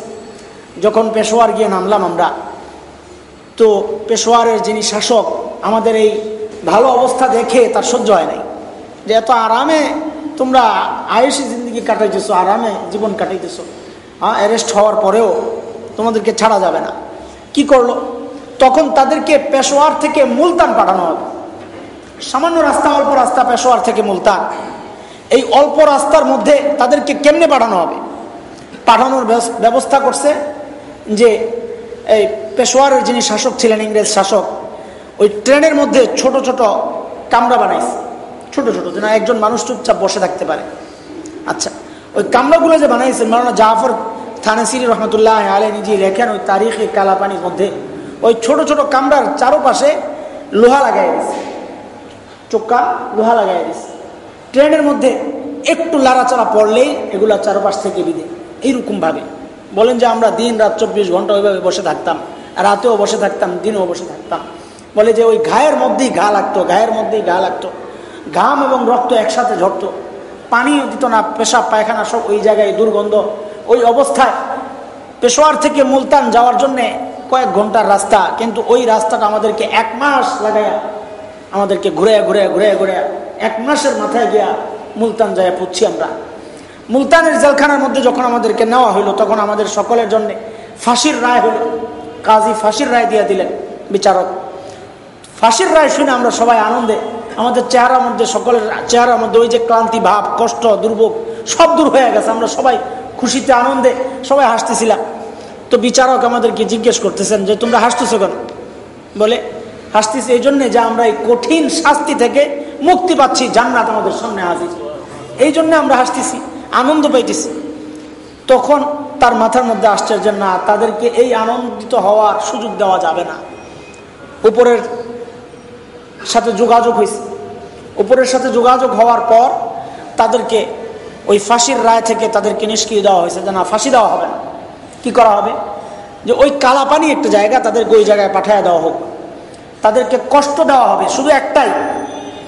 যখন পেশোয়ার গিয়ে নামলাম আমরা, তো পেশোয়ারের যিনি শাসক, আমাদের এই ভালো অবস্থা দেখে তার সহ্য হয় নাই। যে এত আরামে তোমরা আয়ুষী জিন্দগি কাটাইতেছো, আরামে জীবন কাটাইতেছো। হ্যাঁ অ্যারেস্ট হওয়ার পরেও তোমাদেরকে ছাড়া যাবে না। কি করল? তখন তাদেরকে পেশোয়ার থেকে মুলতান পাঠানো হবে। সামান্য রাস্তা, অল্প রাস্তা পেশোয়ার থেকে মুলতান। এই অল্প রাস্তার মধ্যে তাদেরকে কেমনে পাঠানো হবে? পাঠানোর ব্যবস্থা করছে যে এই পেশোয়ারের যিনি শাসক ছিলেন, ইংরেজ শাসক ওই ট্রেনের মধ্যে ছোট ছোট কামরা বানাইছে। ছোট ছোট, যেন একজন মানুষ চুপচাপ বসে থাকতে পারে। আচ্ছা ওই কামরাগুলো যে বানাইছে মারানা জাফর থানেসির রহমতুল্লাহ আলে নিজে লেখেন ওই তারিখে কালাপানির মধ্যে। ওই ছোট ছোট কামরার চারোপাশে লোহা লাগাই দিছে। চোক্কা লোহা লাগাই দিছে। ট্রেনের মধ্যে একটু লাড়াচাড়া পড়লেই এগুলা চারপাশ থেকে বিদে এইরকমভাবে বলেন যে আমরা দিন রাত চব্বিশ ঘণ্টা ওইভাবে বসে থাকতাম, রাতেও বসে থাকতাম, দিনেও বসে থাকতাম। বলে যে ওই ঘায়ের মধ্যেই ঘা লাগতো, ঘায়ের মধ্যেই ঘা লাগতো। ঘাম এবং রক্ত একসাথে ঝরতো। পানিও দিত না, পেশাব, পায়খানা সব ওই জায়গায় দুর্গন্ধ। ওই অবস্থায় পেশোয়ার থেকে মুলতান যাওয়ার জন্যে কয়েক ঘণ্টার রাস্তা, কিন্তু ওই রাস্তাটা আমাদেরকে এক মাস লাগাইয়া আমাদেরকে ঘুরে ঘুরে ঘুরে ঘুরে এক মাসের মাথায় গিয়া মুলতান যায় পুচ্ছি আমরা। মুলতানের জেলখানার মধ্যে যখন আমাদেরকে নেওয়া হইল, তখন আমাদের সকলের জন্য ফাঁসির রায় হইল। কাজী ফাঁসির রায় দিয়ে দিলেন বিচারক। ফাঁসির রায় শুনে আমরা সবাই আনন্দে, আমাদের চেহারার মধ্যে সকলের চেহারার মধ্যে ওই যে ক্লান্তি ভাব, কষ্ট, দুর্ভোগ সব দূর হয়ে গেছে। আমরা সবাই খুশিতে, আনন্দে সবাই হাসতেছিলাম। তো বিচারক আমাদেরকে জিজ্ঞেস করতেছেন যে, তোমরা হাসতেছো কেন? বলে, হাসতেছি এই জন্যে যে আমরা এই কঠিন শাস্তি থেকে মুক্তি পাচ্ছি, জান্নাত আমাদের সামনে হাজির। এই জন্য আমরা হাসতেছি, আনন্দ পাইতেছি। তখন তার মাথার মধ্যে আসছে যে, না, তাদেরকে এই আনন্দিত হওয়ার সুযোগ দেওয়া যাবে না। উপরের সাথে যোগাযোগ হয়েছে। উপরের সাথে যোগাযোগ হওয়ার পর তাদেরকে ওই ফাঁসির রায় থেকে তাদেরকে নিষ্ক্রিয় দেওয়া হয়েছে। যে না, ফাঁসি দেওয়া হবে না। কি করা হবে? যে ওই কালাপানি একটা জায়গা তাদেরকে ওই জায়গায় পাঠিয়ে দেওয়া হোক। তাদেরকে কষ্ট দেওয়া হবে। শুধু একটাই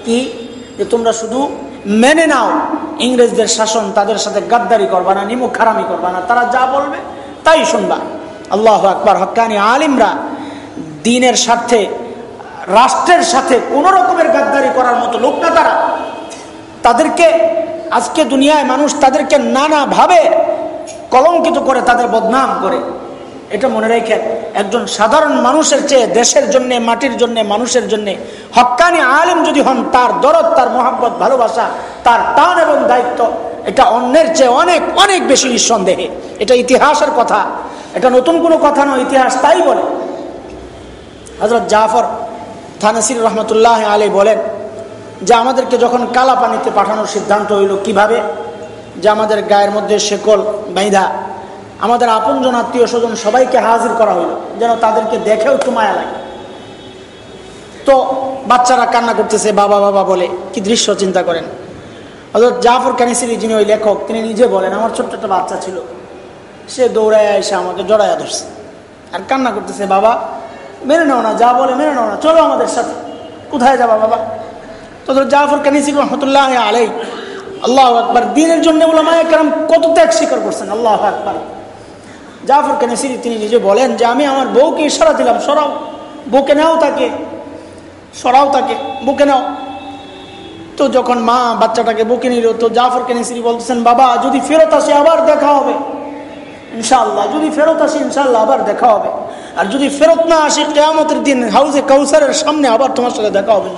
কি? যে তোমরা শুধু মেনে নাও, ইংরেজদের শাসন তাদের সাথে গাদ্দারি করবা না, নিমুখ খারামি করবা না। তারা যা বলবে তাই শুনবা। আল্লাহ আকবর। হকানি আলিমরা দিনের স্বার্থে রাষ্ট্রের সাথে কোন রকমের গাদ্দারি করার মতো লোক না তারা। তাদেরকে আজকে দুনিয়ায় মানুষ তাদেরকে নানাভাবে কলঙ্কিত করে, তাদের বদনাম করে। এটা মনে রেখে একজন সাধারণ মানুষের চেয়ে দেশের জন্য, মাটির জন্য, মানুষের জন্য হকানি আলিম যদি হন, তার দরদ, তার মোহাম্মত ভালোবাসা, তার টান এবং দায়িত্ব, এটা অন্যের চেয়ে অনেক অনেক বেশি নিঃসন্দেহে। এটা ইতিহাসের কথা। এটা নতুন কোনো কথা নয়, ইতিহাস তাই বলে। হজরত জাফর থানাসির রহমতুল্লাহ আলী বলেন যে আমাদেরকে যখন কালা পানিতে পাঠানোর সিদ্ধান্ত হইল কীভাবে? যে আমাদের গায়ের মধ্যে শেকল বাইধা আমাদের আপনজন আত্মীয় স্বজন সবাইকে হাজির করা হইল, যেন তাদেরকে দেখেও একটু মায়া লাগে। তো বাচ্চারা কান্না করতেছে, বাবা বাবা বলে, কি দৃশ্য চিন্তা করেন? হজরত জাফর কানিসিরি যিনি ওই লেখক, তিনি নিজে বলেন, আমার ছোট্ট একটা বাচ্চা ছিল, সে দৌড়ায় এসে আমাকে জড়াইয়া ধরছে, আর কান্না করতেছে, বাবা মেনে নাও না, যা বলে মেনে নাও না, চলো আমাদের সাথে। কোথায় যাবা বাবা? তো জাফর কানিসির রহমতুল্লাহ আলাই আল্লাহ আকবর, দিনের জন্য ওলামায় কারণ কত ত্যাগ স্বীকার করছেন, আল্লাহ আকবর। জাফর কানিসিরি তিনি নিজে বলেন যে, আমি আমার বউকে ইশারা দিলাম, সরাও বউকে নাও তাকে, সরাও তাকে, বুকে নাও। তো যখন মা বাচ্চাটাকে বুকে নিল, তো জাফর কানিসিরি বলতেছেন, বাবা, যদি ফেরত আসে আবার দেখা হবে। ইনশাল্লাহ যদি ফেরত আসে ইনশাল্লাহ আবার দেখা হবে। আর যদি ফেরত না আসে, কেয়ামতের দিন হাউসে কাউসারের সামনে আবার তোমার সাথে দেখা হবে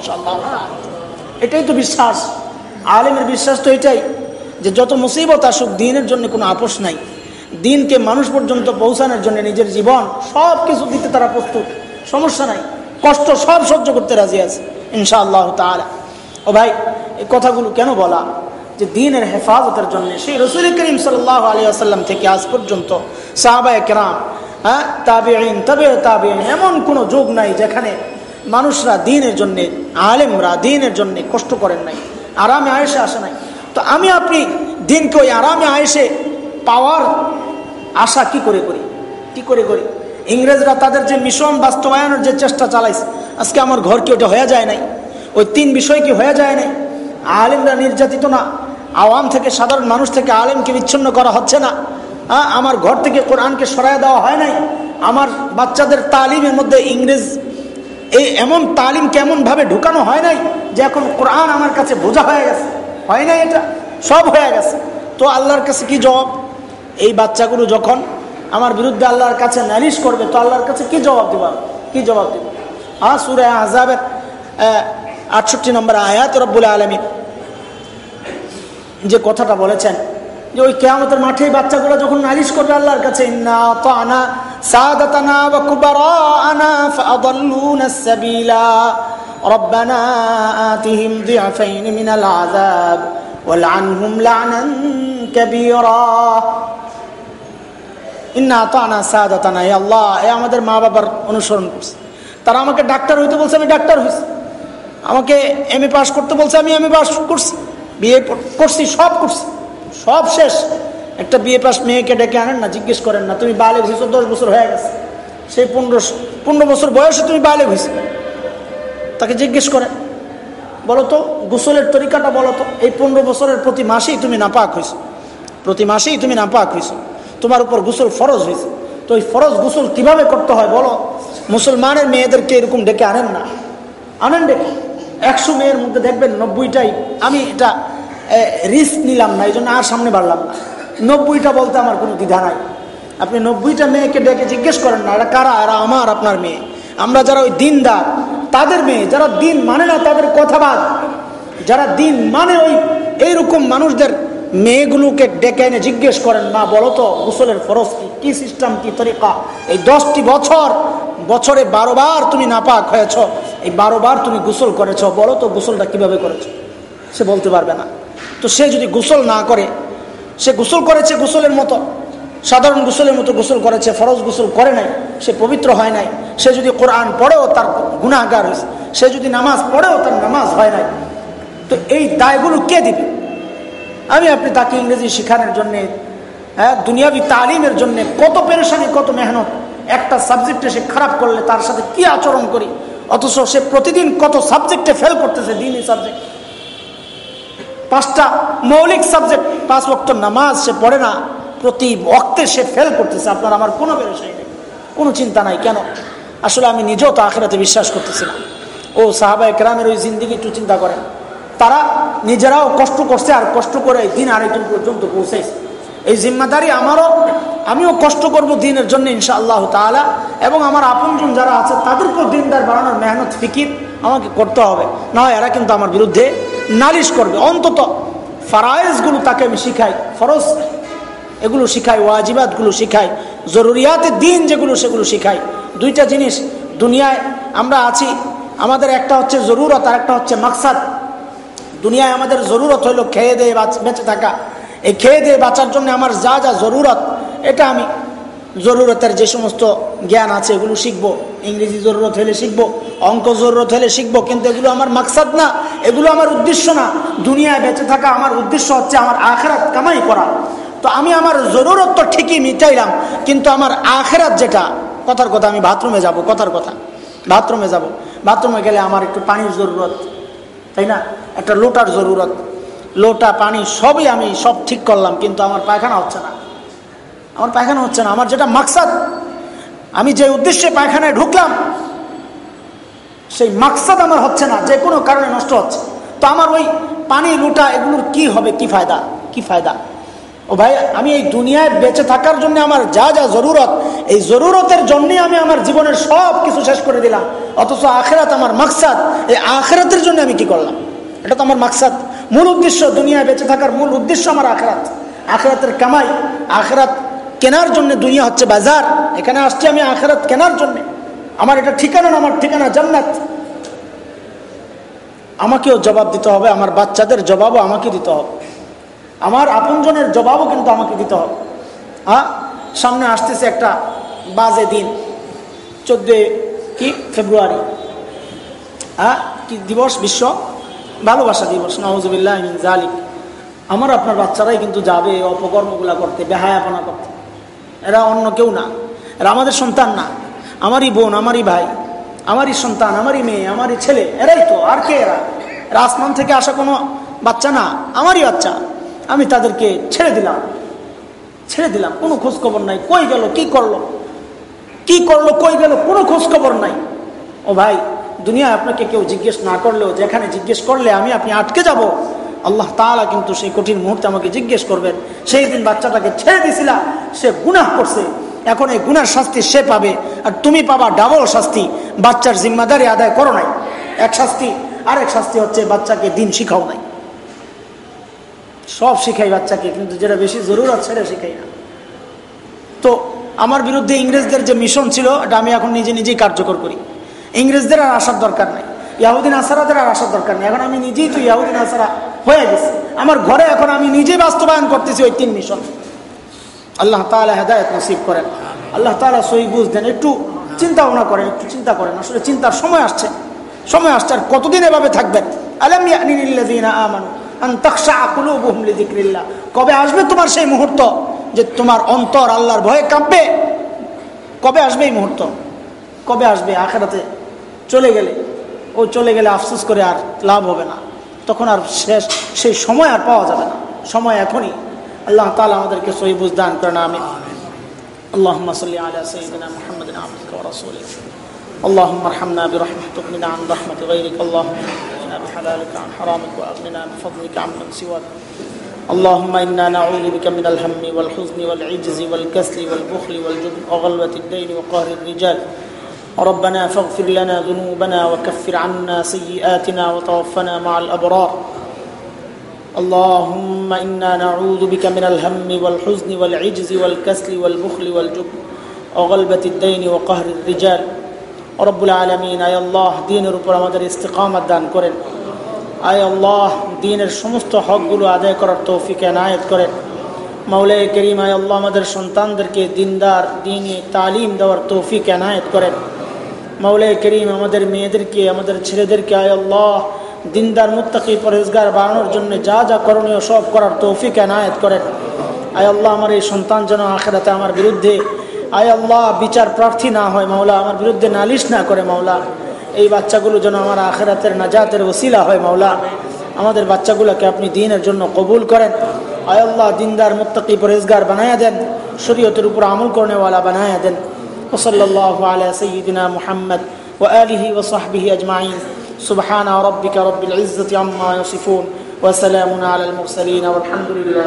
এটাই তো বিশ্বাস। আলেমের বিশ্বাস তো এটাই যে যত মুসিবত আসুক, দিনের জন্য কোনো আপোষ নাই। দিনকে মানুষ পর্যন্ত পৌঁছানোর জন্য নিজের জীবন, সব কিছু দিতে তারা প্রস্তুত। সমস্যা নাই। কষ্ট সব সহ্য করতে রাজি আছে, ইনশাআল্লাহ তালা ও ভাই এই কথাগুলো কেন বলা? যে দিনের হেফাজতের জন্য সেই রসুল করিম সাল্লাহ আলী আসাল্লাম থেকে আজ পর্যন্ত সাহাবায় কেরাম হ্যাঁ? তাবে আইন তবে তাবে এমন কোনো যুগ নাই যেখানে মানুষরা দিনের জন্যে, আলেমরা দিনের জন্যে কষ্ট করেন নাই, আরামে আয়েসে আসে নাই। তো আমি আপনি দিনকে ওই আরামে আয়েসে পাওয়ার আশা কি করে করি? কি করে করি? ইংরেজরা তাদের যে মিশন বাস্তবায়নের যে চেষ্টা চালাইছে, আজকে আমার ঘর কি ওটা হয়ে যায় নাই? ওই তিন বিষয় কি হয়ে যায় নাই? আলেমরা নির্যাতিত না? আওয়াম থেকে সাধারণ মানুষ থেকে আলেমকে বিচ্ছিন্ন করা হচ্ছে না? হ্যাঁ আমার ঘর থেকে কোরআনকে সরাই দেওয়া হয় নাই। আমার বাচ্চাদের তালিমের মধ্যে ইংরেজ, এই এমন তালিম কেমনভাবে ঢুকানো হয় নাই যে এখন কোরআন আমার কাছে বোঝা হয়ে গেছে। হয় নাই এটা? সব হয়ে গেছে। তো আল্লাহর কাছে কি জবাব? এই বাচ্চাগুলো যখন আমার বিরুদ্ধে আল্লাহর কাছে নালিশ করবে, তো আল্লাহর কাছে কি জবাব দেব? কি জবাব দেব? হ্যাঁ সুরে আজাবের আটষট্টি নম্বর আয়াত রব্বুল আলমী যে কথাটা বলেছেন যে ওই কেয়ামতের মাঠে বাচ্চাগুলো যখন নালিশ করবে আল্লাহর কাছে ইন্না তো আনা সাদাতানা ওয়া কুবারানা ফাআদাল্লুনা সাবিলা ربنا آتهم ضعفين من العذاب والعنهم لعنا كبيرا ইন্না তানা সাদাতানা এ আল্লাহ এ আমাদের মা বাবার অনুসরণ করছে তারা আমাকে ডাক্তার হইতে বলছে আমি ডাক্তার হয়েছি আমাকে এম এ পাস করতে বলছে আমি এম এ পাস করছি বিয়ে করছি সব করছি সব শেষ। একটা বিয়ে পাস মেয়েকে ডেকে আনেন না, জিজ্ঞেস করেন না, তুমি বালে হয়েছো, দশ বছর হয়ে গেছে। সেই পনেরো পনেরো বছর বয়সে তুমি বালে হয়েছো? তাকে জিজ্ঞেস করেন, বলো তো, গোসলের তরিকাটা বলো তো, এই পনেরো বছরের প্রতি মাসেই তুমি নাপাক হয়েছো। প্রতি মাসেই তুমি নাপাক হয়েছো। তোমার উপর গোসল ফরজ হয়েছে। তো ওই ফরজ গোসল কীভাবে করতে হয় বলো? মুসলমানের মেয়েদেরকে এরকম ডেকে আনেন না। আনেন ডেকে। একশো মেয়ের মধ্যে দেখবেন নব্বইটাই, আমি এটা রিস্ক নিলাম না এই জন্য আর সামনে বাড়লাম না। নব্বইটা বলতে আমার কোনো দ্বিধা নাই। আপনি নব্বইটা মেয়েকে ডেকে জিজ্ঞেস করেন না, এরা কারা? এরা আমার, আপনার মেয়ে। আমরা যারা ওই দিনদার, তাদের মেয়ে, যারা দিন মানে না তাদের কথাবাদ যারা দিন মানে ওই এইরকম মানুষদের মেয়েগুলোকে ডেকে এনে জিজ্ঞেস করেন না বলো তো, গোসলের ফরজ কি? কী সিস্টেম কি তরিকা? এই দশটি বছর, বছরে বারো বার তুমি নাপাক হয়েছ। এই বারো বার তুমি গোসল করেছ। বলো তো, গোসলটা কীভাবে করেছ? সে বলতে পারবে না। তো সে যদি গোসল না করে, সে গোসল করেছে গোসলের মতো, সাধারণ গোসলের মতো গোসল করেছে, ফরজ গোসল করে নাই, সে পবিত্র হয় নাই, সে যদি কোরআন পড়েও তার গুণাগার হয়েছে, সে যদি নামাজ পড়েও তার নামাজ হয় নাই, তো এই দায়গুলো কে দিবে? আমি আপনি তাকে ইংরেজি শেখানোর জন্যে হ্যাঁ দুনিয়াবি তালিমের জন্যে কত পেরেশানি, কত মেহনত, একটা সাবজেক্টে সে খারাপ করলে তার সাথে কি আচরণ করি? অথচ সে প্রতিদিন কত সাবজেক্টে ফেল করতেছে, দিনই সাবজেক্ট। পাঁচটা মৌলিক সাবজেক্ট পাঁচ বক্ত নামাজ সে পড়ে না, প্রতি অক্তে সে ফেল করতেছে, আপনার আমার কোনো বেরোসাই নেই, কোনো চিন্তা নাই, কেন? আসলে আমি নিজেও তো আখেরাতে বিশ্বাস করতেছি না। ও সাহাবায় গ্রামের ওই জিন্দিগি একটু চিন্তা করেন। তারা নিজেরাও কষ্ট করছে আর কষ্ট করে এই দিন আরেকজন পর্যন্ত পৌঁছেছে এই জিম্মাদারি আমারও, আমিও কষ্ট করব দিনের জন্য ইনশা আল্লাহ তালা এবং আমার আপনজন যারা আছে তাদেরকেও দিনদার বাড়ানোর মেহনত, ফিকির আমাকে করতে হবে। না এরা কিন্তু আমার বিরুদ্ধে নালিশ করবে। অন্তত ফারায়েজগুলো তাকে আমি শিখাই, ফরজ। এগুলো শিখাই, ওয়াজিবাতগুলো শিখাই জরুরিয়াতের দিন যেগুলো সেগুলো শিখাই। দুইটা জিনিস দুনিয়ায় আমরা আছি, আমাদের একটা হচ্ছে জরুরত আর একটা হচ্ছে মাকসাদ। দুনিয়ায় আমাদের জরুরত হইল খেয়ে দিয়ে বেঁচে থাকা। এই খেয়ে দিয়ে বাঁচার জন্য আমার যা যা জরুরত, এটা আমি জরুরতের যে সমস্ত জ্ঞান আছে, এগুলো শিখব। ইংরেজি জরুরত হলে শিখব, অঙ্ক জরুরত হলে শিখব, কিন্তু এগুলো আমার মাকসাদ না, এগুলো আমার উদ্দেশ্য না। দুনিয়ায় বেঁচে থাকা আমার উদ্দেশ্য হচ্ছে আমার আখেরাত কামাই করা। তো আমি আমার জরুরত তো ঠিকই মিটাইলাম, কিন্তু আমার আখেরাত যেটা, কথার কথা, আমি বাথরুমে যাব, কথার কথা। বাথরুমে যাব। বাথরুমে গেলে আমার একটু পানির জরুরত, তাই না? একটা লোটার জরুরত। লোটা, পানি সবই আমি সব ঠিক করলাম, কিন্তু আমার পায়খানা হচ্ছে না। আমার পায়খানা হচ্ছে না। আমার যেটা মাকসাদ, আমি যে উদ্দেশ্যে পায়খানায় ঢুকলাম, সেই মাকসাদ আমার হচ্ছে না, যে কোনো কারণে নষ্ট হচ্ছে। তো আমার ওই পানি লুটা এগুলোর কি হবে, কি ফায়দা কি ফায়দা? ও ভাই, আমি এই দুনিয়ায় বেঁচে থাকার জন্য আমার যা যা জরুরত, এই জরুরতের জন্যই আমি আমার জীবনের সব কিছু শেষ করে দিলাম। অথচ আখেরাত আমার মাকসাদ, এই আখেরাতের জন্য আমি কি করলাম? এটা তো আমার মাকসাদ। মূল উদ্দেশ্য দুনিয়ায় বেঁচে থাকার মূল উদ্দেশ্য আমার আখেরাত। আখেরাতের কামাই, আখেরাত কেনার জন্য দুনিয়া হচ্ছে বাজার। এখানে আসছি আমি আখেরাত কেনার জন্য। আমার এটা ঠিকানা না, আমার ঠিকানা জান্নাত। আমাকেও জবাব দিতে হবে, আমার বাচ্চাদের জবাবও আমাকে দিতে হবে। আমার আপনজনের জবাবও কিন্তু আমাকে দিতে হবে। হ্যাঁ সামনে আসতেছে একটা বাজে দিন। চোদ্দোই কি? ফেব্রুয়ারি। হ্যাঁ কি দিবস? বিশ্ব ভালোবাসা দিবস। নওয়াজবিল্লাহ জালিক আমার আপনার বাচ্চারাই কিন্তু যাবে অপকর্মগুলা করতে, বেহায়াপনা করতে। এরা অন্য কেউ না। এরা আমাদের সন্তান না। আমারই বোন, আমারই ভাই, আমারই সন্তান, আমারই মেয়ে, আমারই ছেলে, এরাই তো। আর কে এরা? এরা আসমান থেকে আসা কোনো বাচ্চা না। আমারই বাচ্চা। আমি তাদেরকে ছেড়ে দিলাম। ছেড়ে দিলাম। কোনো খোঁজ খবর নাই। কই গেল? কি করল? কি করল? কই গেল? কোনো খোঁজ খবর নাই। ও ভাই দুনিয়া আপনাকে কেউ জিজ্ঞেস না করলেও, যেখানে জিজ্ঞেস করলে আমি, আপনি আটকে যাব। আল্লাহ তালা কিন্তু সেই কঠিন মুহূর্তে আমাকে জিজ্ঞেস করবেন, সেই দিন বাচ্চাটাকে ছেড়ে দিছিলা, সে গুনাহ করছে। এখন এই গুনার শাস্তি সে পাবে, আর তুমি পাবা ডাবল শাস্তি। বাচ্চার জিম্মাদারি আদায় করো নাই। এক শাস্তি, আরেক শাস্তি হচ্ছে বাচ্চাকে দিন শিখাও নাই। সব শিখাই বাচ্চাকে, কিন্তু যেটা বেশি জরুরত সেটা শিখাই না। তো আমার বিরুদ্ধে ইংরেজদের যে মিশন ছিল, এটা আমি এখন নিজে নিজেই কার্যকর করি। ইংরেজদের আর আসার দরকার নাই। ইয়াহুদিন আসারাদের আর আসার দরকার নেই। এখন আমি নিজেই তো ইয়াহুদিন আসারা হয়ে গেছি। আমার ঘরে এখন আমি নিজেই বাস্তবায়ন করতেছি ওই তিন মিশন। আল্লাহ তালা হেদায়ত নসিব করেন। আল্লাহ তালা সই বুঝ দেন। একটু চিন্তা ভাবনা করেন, একটু চিন্তা করেন। আসলে চিন্তার সময় আসছে। সময় আসছে আর কতদিন এভাবে থাকবেন? কবে আসবে তোমার সেই মুহূর্ত যে তোমার অন্তর আল্লাহর ভয়ে কাঁপবে? কবে আসবে এই মুহূর্ত? কবে আসবে? আখেরাতে চলে গেলে। ও চলে গেলে আফসোস করে আর লাভ হবে না তখন আর শেষ সেই সময় আর পাওয়া যাবে না সময় এখনই আল্লাহ তালা আমাদেরকে সহি বুঝদান করেন আমি اللهم صل على سيدنا محمد عبدك ورسولك اللهم ارحمنا برحمتك من عن رحمة غيرك اللهم اغننا بحلالك عن حرامك واغننا بفضلك عمن سواك اللهم انا نعوذ بك من الهم والحزن والعجز والكسل والبخل والجبن وغلبة الدين وقهر الرجال ربنا فاغفر لنا ذنوبنا وكفر عنا سيئاتنا وتوفنا مع الابرار اللهم انا نعوذ بك من الهم والحزن والعجز والكسل والبخل والجبن وغلبة الدين وقهر الرجال رب العالمين আয় আল্লাহ দিনের উপর আমাদের ইস্তেকামত দান করেন আয় আল্লাহ দিনের সমস্ত হকগুলো আদায় করার তৌফিক এনায়েত করেন মাওলাই করিম আয় আল্লাহ আমাদের সন্তানদেরকে দিনদার দিনে তালিম দেওয়ার তৌফিক এনায়েত করেন মাওলাই করিম আমাদের মেয়েদেরকে, আমাদের ছেলেদেরকে, আয় আল্লাহ, দিনদার মুত্তাকি পরেজগার বাড়ানোর জন্য যা যা করণীয় সব করার তৌফিক এনায়েত করেন। আয় আল্লাহ, আমার এই সন্তান যেন আখেরাতে আমার বিরুদ্ধে, আয় আল্লাহ, বিচার প্রার্থী না হয় মাওলা, আমার বিরুদ্ধে নালিশ না করে মাওলা। এই বাচ্চাগুলো যেন আমার আখেরাতের নাজাতের ওসিলা হয় মাওলা। আমাদের বাচ্চাগুলোকে আপনি দিনের জন্য কবুল করেন। আয় আল্লাহ, দিনদার মুত্তাকি পরেজগার বানায়া দেন। শরীয়তের উপর আমল করনেওয়ালা বানায়া দেন। وصلى الله على سيدنا محمد وآله وصحبه أجمعين. سبحان ربك رب العزة عما يصفون وسلامنا على المرسلين والحمد لله